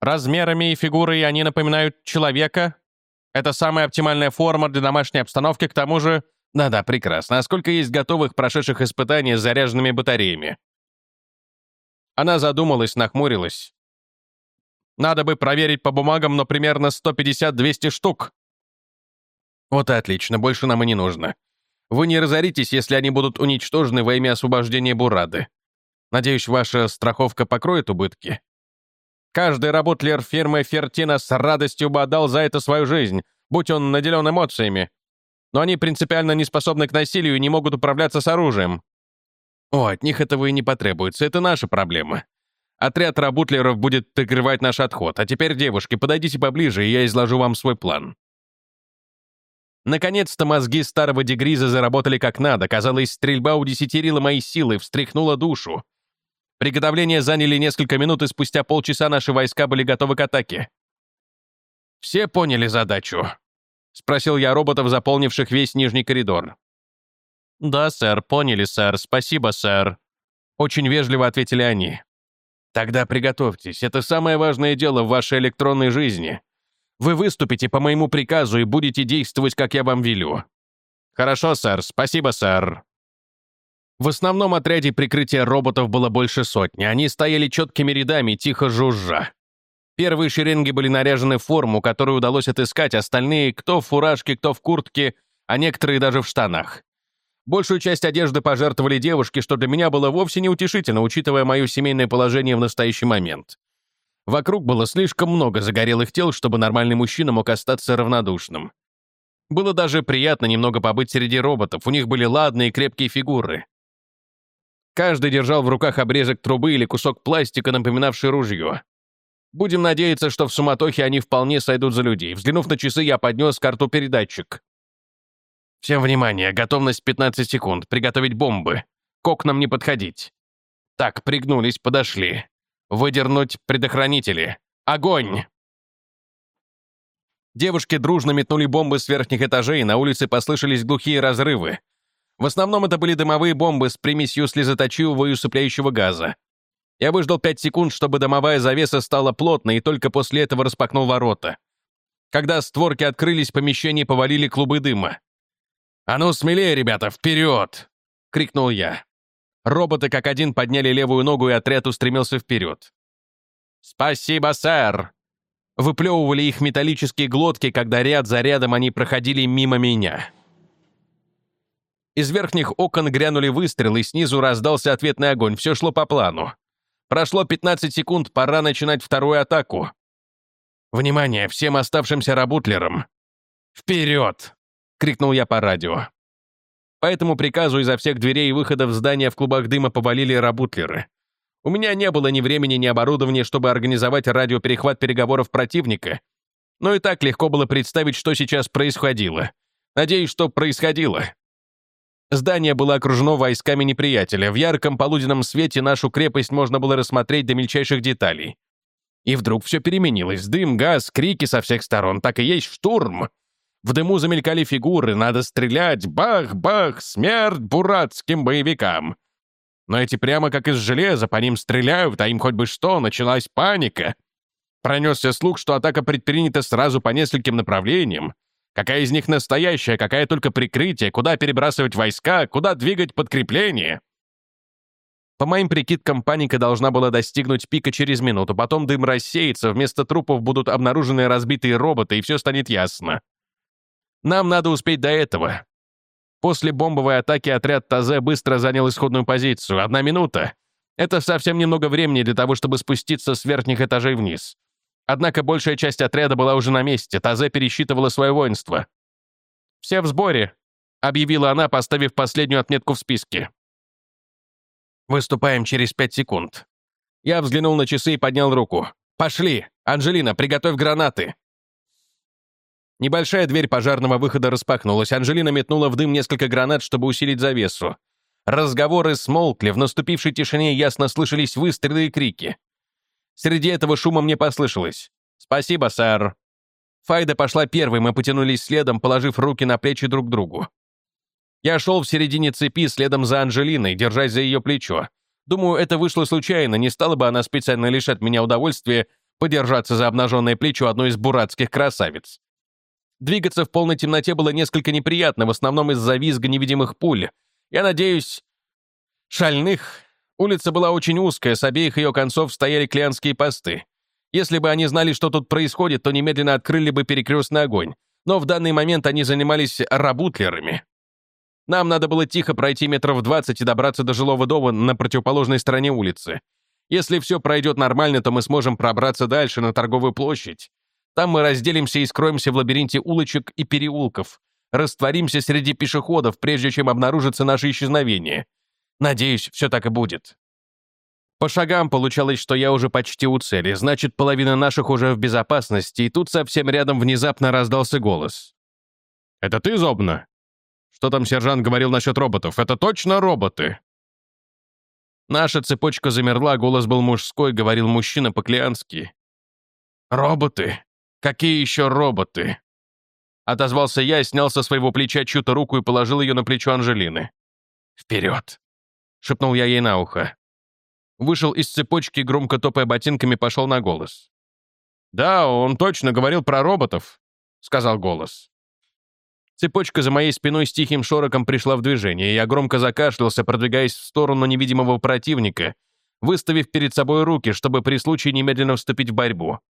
Размерами и фигурой они напоминают человека. Это самая оптимальная форма для домашней обстановки, к тому же... Да-да, прекрасно. А сколько есть готовых, прошедших испытания с заряженными батареями? Она задумалась, нахмурилась. Надо бы проверить по бумагам, но примерно 150-200 штук. Вот и отлично, больше нам и не нужно. Вы не разоритесь, если они будут уничтожены во имя освобождения Бурады. Надеюсь, ваша страховка покроет убытки? Каждый работлер фирмы Фертина с радостью бы отдал за это свою жизнь, будь он наделен эмоциями. Но они принципиально не способны к насилию и не могут управляться с оружием. О, от них этого и не потребуется, это наша проблема. Отряд работлеров будет прикрывать наш отход. А теперь, девушки, подойдите поближе, и я изложу вам свой план. Наконец-то мозги старого Дегриза заработали как надо. Казалось, стрельба удесятерила мои силы, встряхнула душу. Приготовления заняли несколько минут, и спустя полчаса наши войска были готовы к атаке. «Все поняли задачу?» — спросил я роботов, заполнивших весь нижний коридор. «Да, сэр, поняли, сэр. Спасибо, сэр». Очень вежливо ответили они. «Тогда приготовьтесь. Это самое важное дело в вашей электронной жизни. Вы выступите по моему приказу и будете действовать, как я вам велю». «Хорошо, сэр. Спасибо, сэр». В основном отряде прикрытия роботов было больше сотни. Они стояли четкими рядами, тихо жужжа. Первые шеренги были наряжены в форму, которую удалось отыскать, остальные кто в фуражке, кто в куртке, а некоторые даже в штанах. Большую часть одежды пожертвовали девушки, что для меня было вовсе неутешительно, учитывая мое семейное положение в настоящий момент. Вокруг было слишком много загорелых тел, чтобы нормальный мужчина мог остаться равнодушным. Было даже приятно немного побыть среди роботов, у них были ладные крепкие фигуры. Каждый держал в руках обрезок трубы или кусок пластика, напоминавший ружье. Будем надеяться, что в суматохе они вполне сойдут за людей. Взглянув на часы, я поднес карту передатчик. Всем внимание, готовность 15 секунд, приготовить бомбы. К окнам не подходить. Так, пригнулись, подошли. Выдернуть предохранители. Огонь! Девушки дружно метнули бомбы с верхних этажей, на улице послышались глухие разрывы. В основном это были дымовые бомбы с примесью слезоточивого и усыпляющего газа. Я выждал пять секунд, чтобы дымовая завеса стала плотной, и только после этого распахнул ворота. Когда створки открылись, помещение повалили клубы дыма. «А ну, смелее, ребята, вперед!» — крикнул я. Роботы как один подняли левую ногу, и отряд устремился вперед. «Спасибо, сэр!» Выплевывали их металлические глотки, когда ряд за рядом они проходили мимо меня. Из верхних окон грянули выстрелы, снизу раздался ответный огонь. Все шло по плану. Прошло 15 секунд, пора начинать вторую атаку. «Внимание, всем оставшимся работлерам!» «Вперед!» — крикнул я по радио. По этому приказу изо всех дверей и выходов здания в клубах дыма повалили работлеры. У меня не было ни времени, ни оборудования, чтобы организовать радиоперехват переговоров противника, но и так легко было представить, что сейчас происходило. Надеюсь, что происходило. Здание было окружено войсками неприятеля. В ярком полуденном свете нашу крепость можно было рассмотреть до мельчайших деталей. И вдруг все переменилось. Дым, газ, крики со всех сторон. Так и есть штурм. В дыму замелькали фигуры. Надо стрелять. Бах-бах! Смерть буратским боевикам! Но эти прямо как из железа, по ним стреляют, а им хоть бы что, началась паника. Пронесся слух, что атака предпринята сразу по нескольким направлениям. Какая из них настоящая, какая только прикрытие, куда перебрасывать войска, куда двигать подкрепление? По моим прикидкам, паника должна была достигнуть пика через минуту, потом дым рассеется, вместо трупов будут обнаружены разбитые роботы, и все станет ясно. Нам надо успеть до этого. После бомбовой атаки отряд Тазе быстро занял исходную позицию. Одна минута. Это совсем немного времени для того, чтобы спуститься с верхних этажей вниз. Однако большая часть отряда была уже на месте, Тазе пересчитывала свое воинство. «Все в сборе», — объявила она, поставив последнюю отметку в списке. «Выступаем через пять секунд». Я взглянул на часы и поднял руку. «Пошли! Анжелина, приготовь гранаты!» Небольшая дверь пожарного выхода распахнулась. Анжелина метнула в дым несколько гранат, чтобы усилить завесу. Разговоры смолкли, в наступившей тишине ясно слышались выстрелы и крики. Среди этого шума мне послышалось. «Спасибо, сэр». Файда пошла первой, мы потянулись следом, положив руки на плечи друг другу. Я шел в середине цепи следом за Анжелиной, держась за ее плечо. Думаю, это вышло случайно, не стала бы она специально лишать меня удовольствия подержаться за обнаженное плечо одной из буратских красавиц. Двигаться в полной темноте было несколько неприятно, в основном из-за визга невидимых пуль. Я надеюсь, шальных. Улица была очень узкая, с обеих ее концов стояли клианские посты. Если бы они знали, что тут происходит, то немедленно открыли бы перекрестный огонь. Но в данный момент они занимались рабутлерами. Нам надо было тихо пройти метров 20 и добраться до жилого дома на противоположной стороне улицы. Если все пройдет нормально, то мы сможем пробраться дальше, на торговую площадь. Там мы разделимся и скроемся в лабиринте улочек и переулков. Растворимся среди пешеходов, прежде чем обнаружится наше исчезновение. Надеюсь, все так и будет. По шагам получалось, что я уже почти у цели, значит, половина наших уже в безопасности, и тут совсем рядом внезапно раздался голос. «Это ты, Зобна? Что там сержант говорил насчет роботов? Это точно роботы?» Наша цепочка замерла, голос был мужской, говорил мужчина по-клиански. «Роботы? Какие еще роботы?» Отозвался я, снял со своего плеча чью-то руку и положил ее на плечо Анжелины. «Вперед!» — шепнул я ей на ухо. Вышел из цепочки, громко топая ботинками, пошел на голос. «Да, он точно говорил про роботов», — сказал голос. Цепочка за моей спиной с тихим шороком пришла в движение, и я громко закашлялся, продвигаясь в сторону невидимого противника, выставив перед собой руки, чтобы при случае немедленно вступить в борьбу.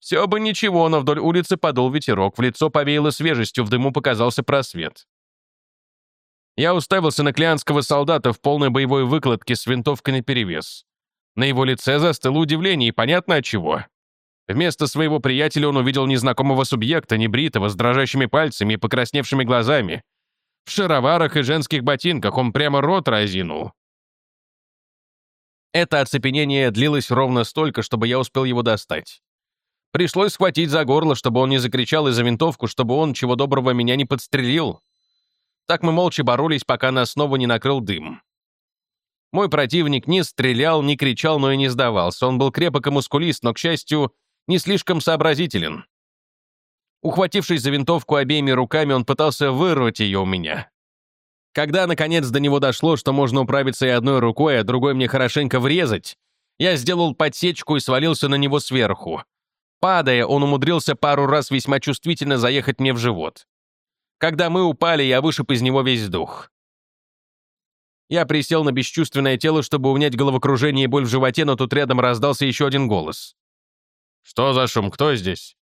Все бы ничего, но вдоль улицы подул ветерок, в лицо повеяло свежестью, в дыму показался просвет. Я уставился на клианского солдата в полной боевой выкладке с винтовкой наперевес. На его лице застыло удивление, и понятно от чего. Вместо своего приятеля он увидел незнакомого субъекта, небритого, с дрожащими пальцами и покрасневшими глазами. В шароварах и женских ботинках он прямо рот разинул. Это оцепенение длилось ровно столько, чтобы я успел его достать. Пришлось схватить за горло, чтобы он не закричал, и за винтовку, чтобы он, чего доброго, меня не подстрелил. Так мы молча боролись, пока нас снова не накрыл дым. Мой противник не стрелял, не кричал, но и не сдавался. Он был крепок и мускулист, но, к счастью, не слишком сообразителен. Ухватившись за винтовку обеими руками, он пытался вырвать ее у меня. Когда, наконец, до него дошло, что можно управиться и одной рукой, а другой мне хорошенько врезать, я сделал подсечку и свалился на него сверху. Падая, он умудрился пару раз весьма чувствительно заехать мне в живот. Когда мы упали, я вышиб из него весь дух. Я присел на бесчувственное тело, чтобы унять головокружение и боль в животе, но тут рядом раздался еще один голос. «Что за шум? Кто здесь?»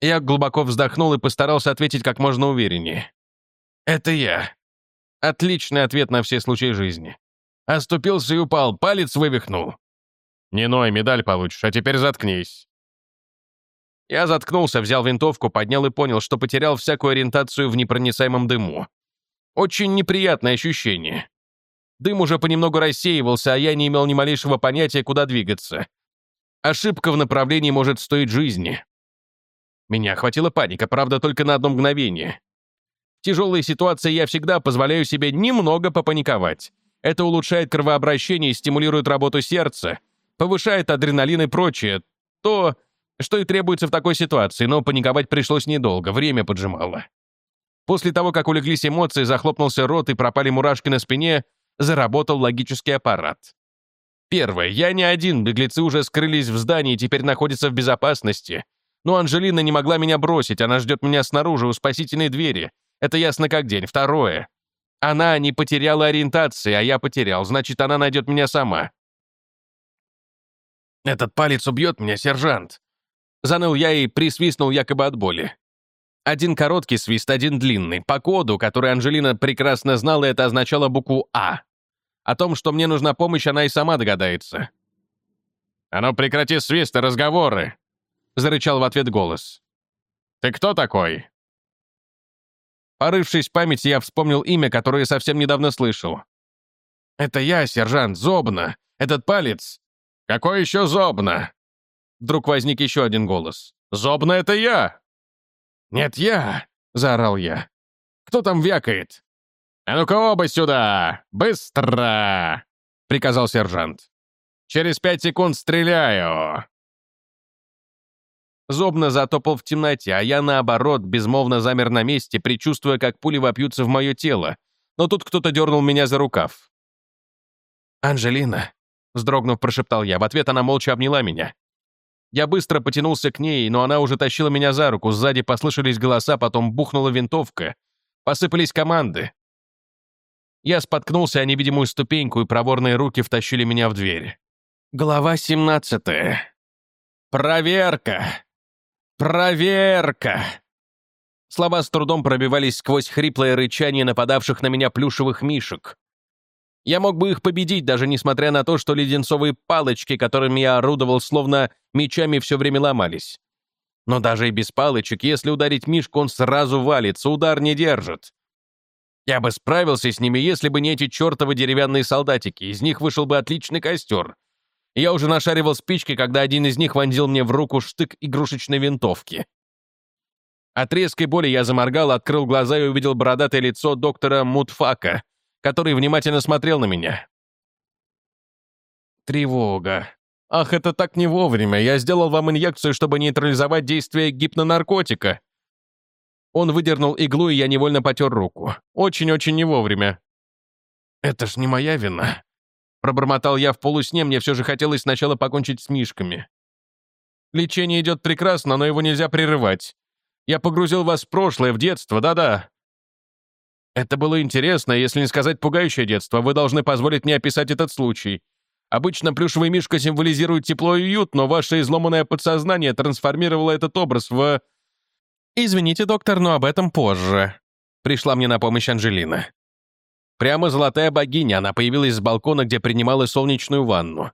Я глубоко вздохнул и постарался ответить как можно увереннее. «Это я». Отличный ответ на все случаи жизни. Оступился и упал, палец вывихнул. «Не ной, медаль получишь, а теперь заткнись». Я заткнулся, взял винтовку, поднял и понял, что потерял всякую ориентацию в непроницаемом дыму. Очень неприятное ощущение. Дым уже понемногу рассеивался, а я не имел ни малейшего понятия, куда двигаться. Ошибка в направлении может стоить жизни. Меня охватила паника, правда, только на одно мгновение. В тяжелой ситуации я всегда позволяю себе немного попаниковать. Это улучшает кровообращение и стимулирует работу сердца, повышает адреналин и прочее. То, что и требуется в такой ситуации, но паниковать пришлось недолго, время поджимало. После того, как улеглись эмоции, захлопнулся рот и пропали мурашки на спине, заработал логический аппарат. Первое. Я не один, беглецы уже скрылись в здании и теперь находятся в безопасности. Но Анжелина не могла меня бросить, она ждет меня снаружи, у спасительной двери. Это ясно как день. Второе. Она не потеряла ориентации, а я потерял, значит, она найдет меня сама. «Этот палец убьет меня, сержант!» Заныл я и присвистнул якобы от боли. Один короткий свист, один длинный. По коду, который Анжелина прекрасно знала, это означало букву «А». О том, что мне нужна помощь, она и сама догадается. «А ну прекрати свист и разговоры!» — зарычал в ответ голос. «Ты кто такой?» Порывшись в памяти, я вспомнил имя, которое совсем недавно слышал. «Это я, сержант, Зобна. Этот палец...» «Какой еще Зобна?» Вдруг возник еще один голос. «Зобна — это я!» «Нет, я!» — заорал я. «Кто там вякает?» «А ну-ка оба сюда! Быстро!» — приказал сержант. «Через пять секунд стреляю!» Зобно затопал в темноте, а я, наоборот, безмолвно замер на месте, предчувствуя, как пули вопьются в мое тело. Но тут кто-то дернул меня за рукав. «Анжелина», — вздрогнув, прошептал я. В ответ она молча обняла меня. Я быстро потянулся к ней, но она уже тащила меня за руку. Сзади послышались голоса, потом бухнула винтовка. Посыпались команды. Я споткнулся о невидимую ступеньку, и проворные руки втащили меня в дверь. Глава 17. Проверка. «Проверка!» Слова с трудом пробивались сквозь хриплое рычание нападавших на меня плюшевых мишек. Я мог бы их победить, даже несмотря на то, что леденцовые палочки, которыми я орудовал, словно мечами все время ломались. Но даже и без палочек, если ударить мишку, он сразу валится, удар не держит. Я бы справился с ними, если бы не эти чертовы деревянные солдатики, из них вышел бы отличный костер. Я уже нашаривал спички, когда один из них вонзил мне в руку штык игрушечной винтовки. От резкой боли я заморгал, открыл глаза и увидел бородатое лицо доктора Мутфака, который внимательно смотрел на меня. Тревога. Ах, это так не вовремя. Я сделал вам инъекцию, чтобы нейтрализовать действие гипнонаркотика. Он выдернул иглу, и я невольно потер руку. Очень-очень не вовремя. Это ж не моя вина. Пробормотал я в полусне, мне все же хотелось сначала покончить с мишками. Лечение идет прекрасно, но его нельзя прерывать. Я погрузил вас в прошлое, в детство, да-да. Это было интересно, если не сказать пугающее детство. Вы должны позволить мне описать этот случай. Обычно плюшевый мишка символизирует тепло и уют, но ваше изломанное подсознание трансформировало этот образ в... Извините, доктор, но об этом позже. Пришла мне на помощь Анжелина. Прямо золотая богиня, она появилась с балкона, где принимала солнечную ванну.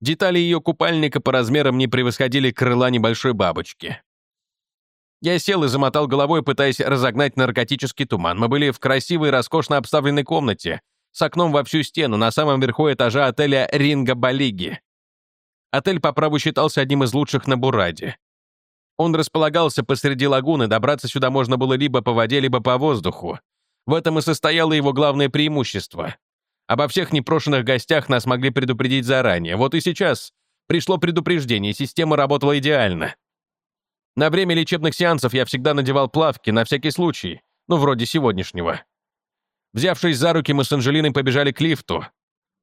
Детали ее купальника по размерам не превосходили крыла небольшой бабочки. Я сел и замотал головой, пытаясь разогнать наркотический туман. Мы были в красивой, роскошно обставленной комнате, с окном во всю стену, на самом верху этажа отеля «Ринга Балиги». Отель по праву считался одним из лучших на Бураде. Он располагался посреди лагуны, добраться сюда можно было либо по воде, либо по воздуху. В этом и состояло его главное преимущество. Обо всех непрошенных гостях нас могли предупредить заранее. Вот и сейчас пришло предупреждение, система работала идеально. На время лечебных сеансов я всегда надевал плавки, на всякий случай, ну, вроде сегодняшнего. Взявшись за руки, мы с Анжелиной побежали к лифту.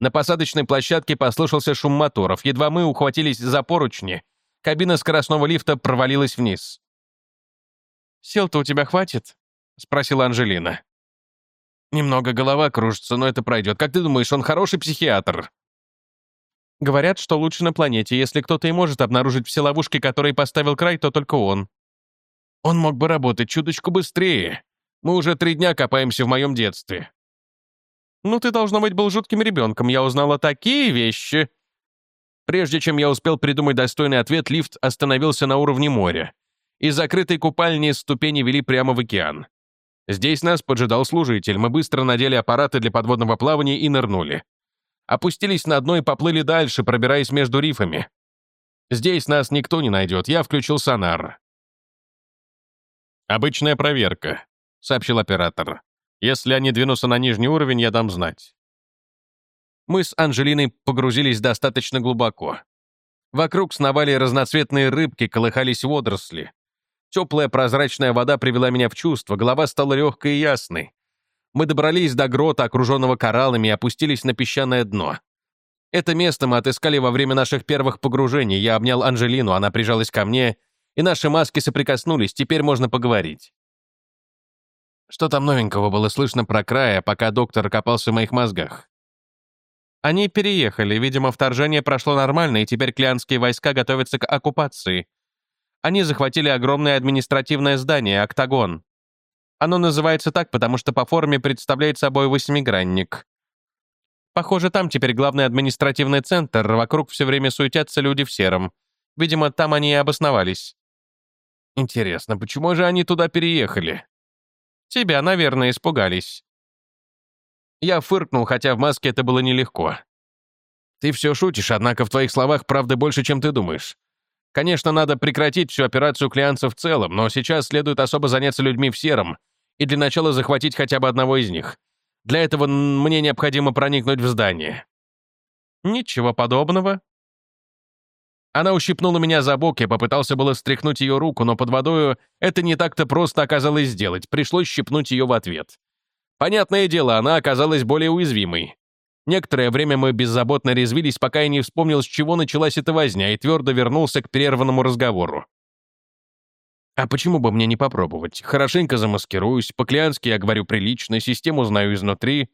На посадочной площадке послышался шум моторов. Едва мы ухватились за поручни, кабина скоростного лифта провалилась вниз. «Сил-то у тебя хватит?» — спросила Анжелина. Немного голова кружится, но это пройдет. Как ты думаешь, он хороший психиатр? Говорят, что лучше на планете. Если кто-то и может обнаружить все ловушки, которые поставил край, то только он. Он мог бы работать чуточку быстрее. Мы уже три дня копаемся в моем детстве. Ну, ты, должно быть, был жутким ребенком. Я узнала такие вещи. Прежде чем я успел придумать достойный ответ, лифт остановился на уровне моря. Из закрытой купальни ступени вели прямо в океан. Здесь нас поджидал служитель. Мы быстро надели аппараты для подводного плавания и нырнули. Опустились на дно и поплыли дальше, пробираясь между рифами. Здесь нас никто не найдет. Я включил сонар. «Обычная проверка», — сообщил оператор. «Если они двинутся на нижний уровень, я дам знать». Мы с Анжелиной погрузились достаточно глубоко. Вокруг сновали разноцветные рыбки, колыхались водоросли. Теплая прозрачная вода привела меня в чувство, голова стала легкой и ясной. Мы добрались до грота, окруженного кораллами, и опустились на песчаное дно. Это место мы отыскали во время наших первых погружений. Я обнял Анжелину, она прижалась ко мне, и наши маски соприкоснулись, теперь можно поговорить. Что там новенького было слышно про края, пока доктор копался в моих мозгах? Они переехали, видимо, вторжение прошло нормально, и теперь клянские войска готовятся к оккупации. Они захватили огромное административное здание, октагон. Оно называется так, потому что по форме представляет собой восьмигранник. Похоже, там теперь главный административный центр, вокруг все время суетятся люди в сером. Видимо, там они и обосновались. Интересно, почему же они туда переехали? Тебя, наверное, испугались». Я фыркнул, хотя в маске это было нелегко. «Ты все шутишь, однако в твоих словах правды больше, чем ты думаешь. Конечно, надо прекратить всю операцию клианцев в целом, но сейчас следует особо заняться людьми в сером и для начала захватить хотя бы одного из них. Для этого мне необходимо проникнуть в здание». «Ничего подобного». Она ущипнула меня за бок, я попытался было встряхнуть ее руку, но под водою это не так-то просто оказалось сделать, пришлось щипнуть ее в ответ. Понятное дело, она оказалась более уязвимой. Некоторое время мы беззаботно резвились, пока я не вспомнил, с чего началась эта возня, и твердо вернулся к прерванному разговору. А почему бы мне не попробовать? Хорошенько замаскируюсь, по-клиански я говорю прилично, систему знаю изнутри.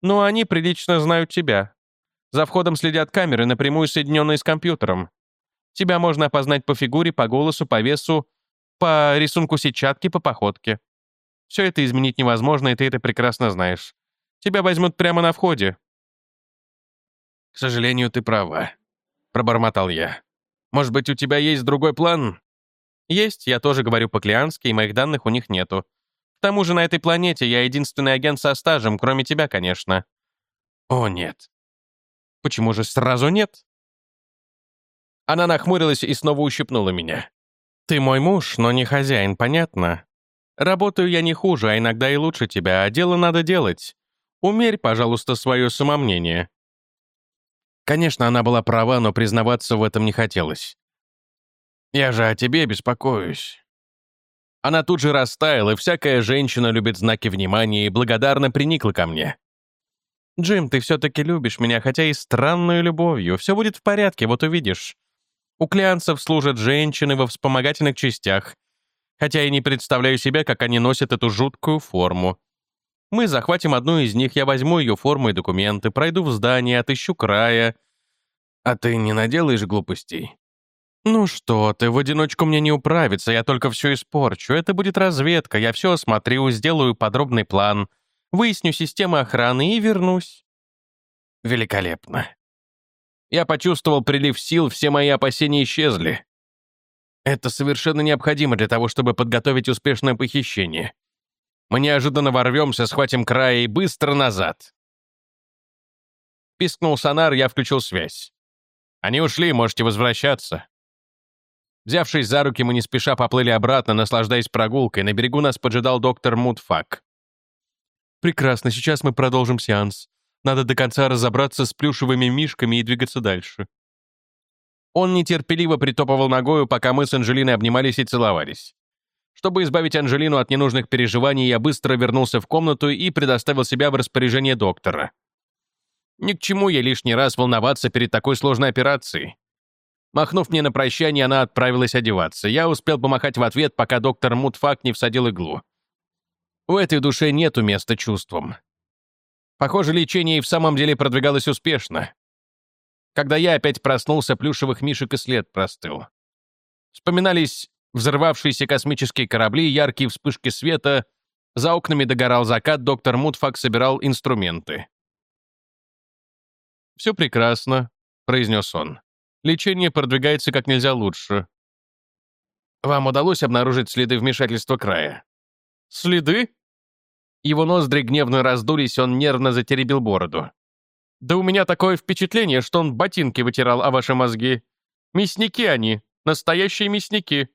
Ну, они прилично знают тебя. За входом следят камеры, напрямую соединенные с компьютером. Тебя можно опознать по фигуре, по голосу, по весу, по рисунку сетчатки, по походке. Все это изменить невозможно, и ты это прекрасно знаешь. Тебя возьмут прямо на входе. «К сожалению, ты права», — пробормотал я. «Может быть, у тебя есть другой план?» «Есть, я тоже говорю по-клиански, и моих данных у них нету. К тому же на этой планете я единственный агент со стажем, кроме тебя, конечно». «О, нет». «Почему же сразу нет?» Она нахмурилась и снова ущипнула меня. «Ты мой муж, но не хозяин, понятно? Работаю я не хуже, а иногда и лучше тебя, а дело надо делать. Умерь, пожалуйста, свое самомнение. Конечно, она была права, но признаваться в этом не хотелось. «Я же о тебе беспокоюсь». Она тут же растаяла, и всякая женщина любит знаки внимания и благодарно приникла ко мне. «Джим, ты все-таки любишь меня, хотя и странную любовью. Все будет в порядке, вот увидишь. У клианцев служат женщины во вспомогательных частях, хотя я не представляю себе, как они носят эту жуткую форму. Мы захватим одну из них, я возьму ее форму и документы, пройду в здание, отыщу края. А ты не наделаешь глупостей? Ну что ты, в одиночку мне не управиться, я только все испорчу. Это будет разведка, я все осмотрю, сделаю подробный план, выясню систему охраны и вернусь. Великолепно. Я почувствовал прилив сил, все мои опасения исчезли. Это совершенно необходимо для того, чтобы подготовить успешное похищение. Мы неожиданно ворвемся, схватим края и быстро назад. Пискнул сонар, я включил связь. Они ушли, можете возвращаться. Взявшись за руки, мы не спеша поплыли обратно, наслаждаясь прогулкой. На берегу нас поджидал доктор Мудфак. «Прекрасно, сейчас мы продолжим сеанс. Надо до конца разобраться с плюшевыми мишками и двигаться дальше». Он нетерпеливо притопывал ногою, пока мы с Анжелиной обнимались и целовались. Чтобы избавить Анжелину от ненужных переживаний, я быстро вернулся в комнату и предоставил себя в распоряжение доктора. Ни к чему ей лишний раз волноваться перед такой сложной операцией. Махнув мне на прощание, она отправилась одеваться. Я успел помахать в ответ, пока доктор Мутфак не всадил иглу. У этой душе нету места чувствам. Похоже, лечение и в самом деле продвигалось успешно. Когда я опять проснулся, плюшевых мишек и след простыл. Вспоминались взорвавшиеся космические корабли, яркие вспышки света, за окнами догорал закат, доктор Мутфак собирал инструменты. «Все прекрасно», — произнес он. «Лечение продвигается как нельзя лучше». «Вам удалось обнаружить следы вмешательства края?» «Следы?» Его ноздри гневно раздулись, он нервно затеребил бороду. «Да у меня такое впечатление, что он ботинки вытирал о ваши мозги. Мясники они, настоящие мясники».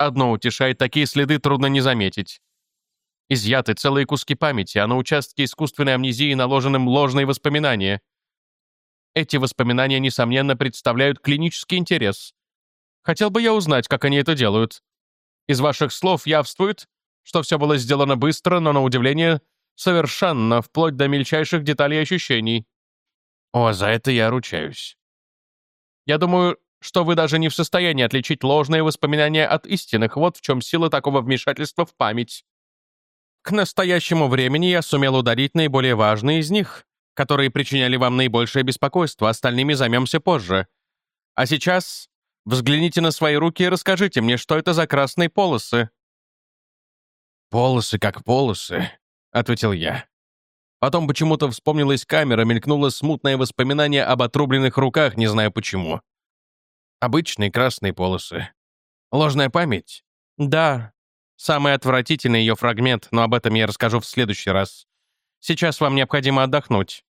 Одно утешает, такие следы трудно не заметить. Изъяты целые куски памяти, а на участке искусственной амнезии наложены ложные воспоминания. Эти воспоминания, несомненно, представляют клинический интерес. Хотел бы я узнать, как они это делают. Из ваших слов явствует, что все было сделано быстро, но, на удивление, совершенно, вплоть до мельчайших деталей ощущений. О, за это я ручаюсь. Я думаю, что вы даже не в состоянии отличить ложные воспоминания от истинных. Вот в чем сила такого вмешательства в память. К настоящему времени я сумел ударить наиболее важные из них, которые причиняли вам наибольшее беспокойство, остальными займемся позже. А сейчас взгляните на свои руки и расскажите мне, что это за красные полосы». «Полосы как полосы», — ответил я. Потом почему-то вспомнилась камера, мелькнуло смутное воспоминание об отрубленных руках, не знаю почему. Обычные красные полосы. Ложная память? Да. Самый отвратительный ее фрагмент, но об этом я расскажу в следующий раз. Сейчас вам необходимо отдохнуть».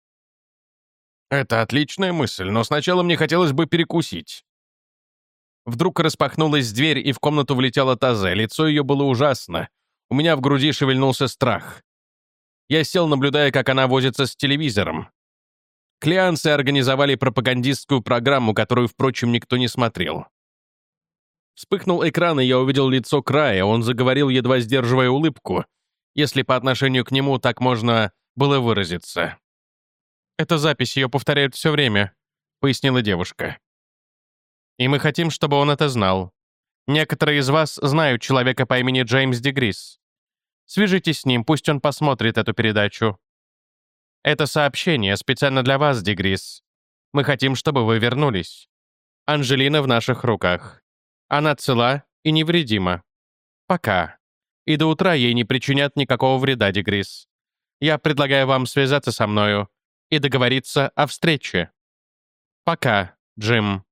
«Это отличная мысль, но сначала мне хотелось бы перекусить». Вдруг распахнулась дверь, и в комнату влетела Тазе. Лицо ее было ужасно. У меня в груди шевельнулся страх. Я сел, наблюдая, как она возится с телевизором. Клианцы организовали пропагандистскую программу, которую, впрочем, никто не смотрел. Вспыхнул экран, и я увидел лицо Края. Он заговорил, едва сдерживая улыбку, если по отношению к нему так можно было выразиться. «Это запись, ее повторяют все время», — пояснила девушка. «И мы хотим, чтобы он это знал. Некоторые из вас знают человека по имени Джеймс Дегрис. Свяжитесь с ним, пусть он посмотрит эту передачу. Это сообщение специально для вас, Дегрис. Мы хотим, чтобы вы вернулись. Анжелина в наших руках. Она цела и невредима. Пока. И до утра ей не причинят никакого вреда, Дегрис. Я предлагаю вам связаться со мною и договориться о встрече. Пока, Джим.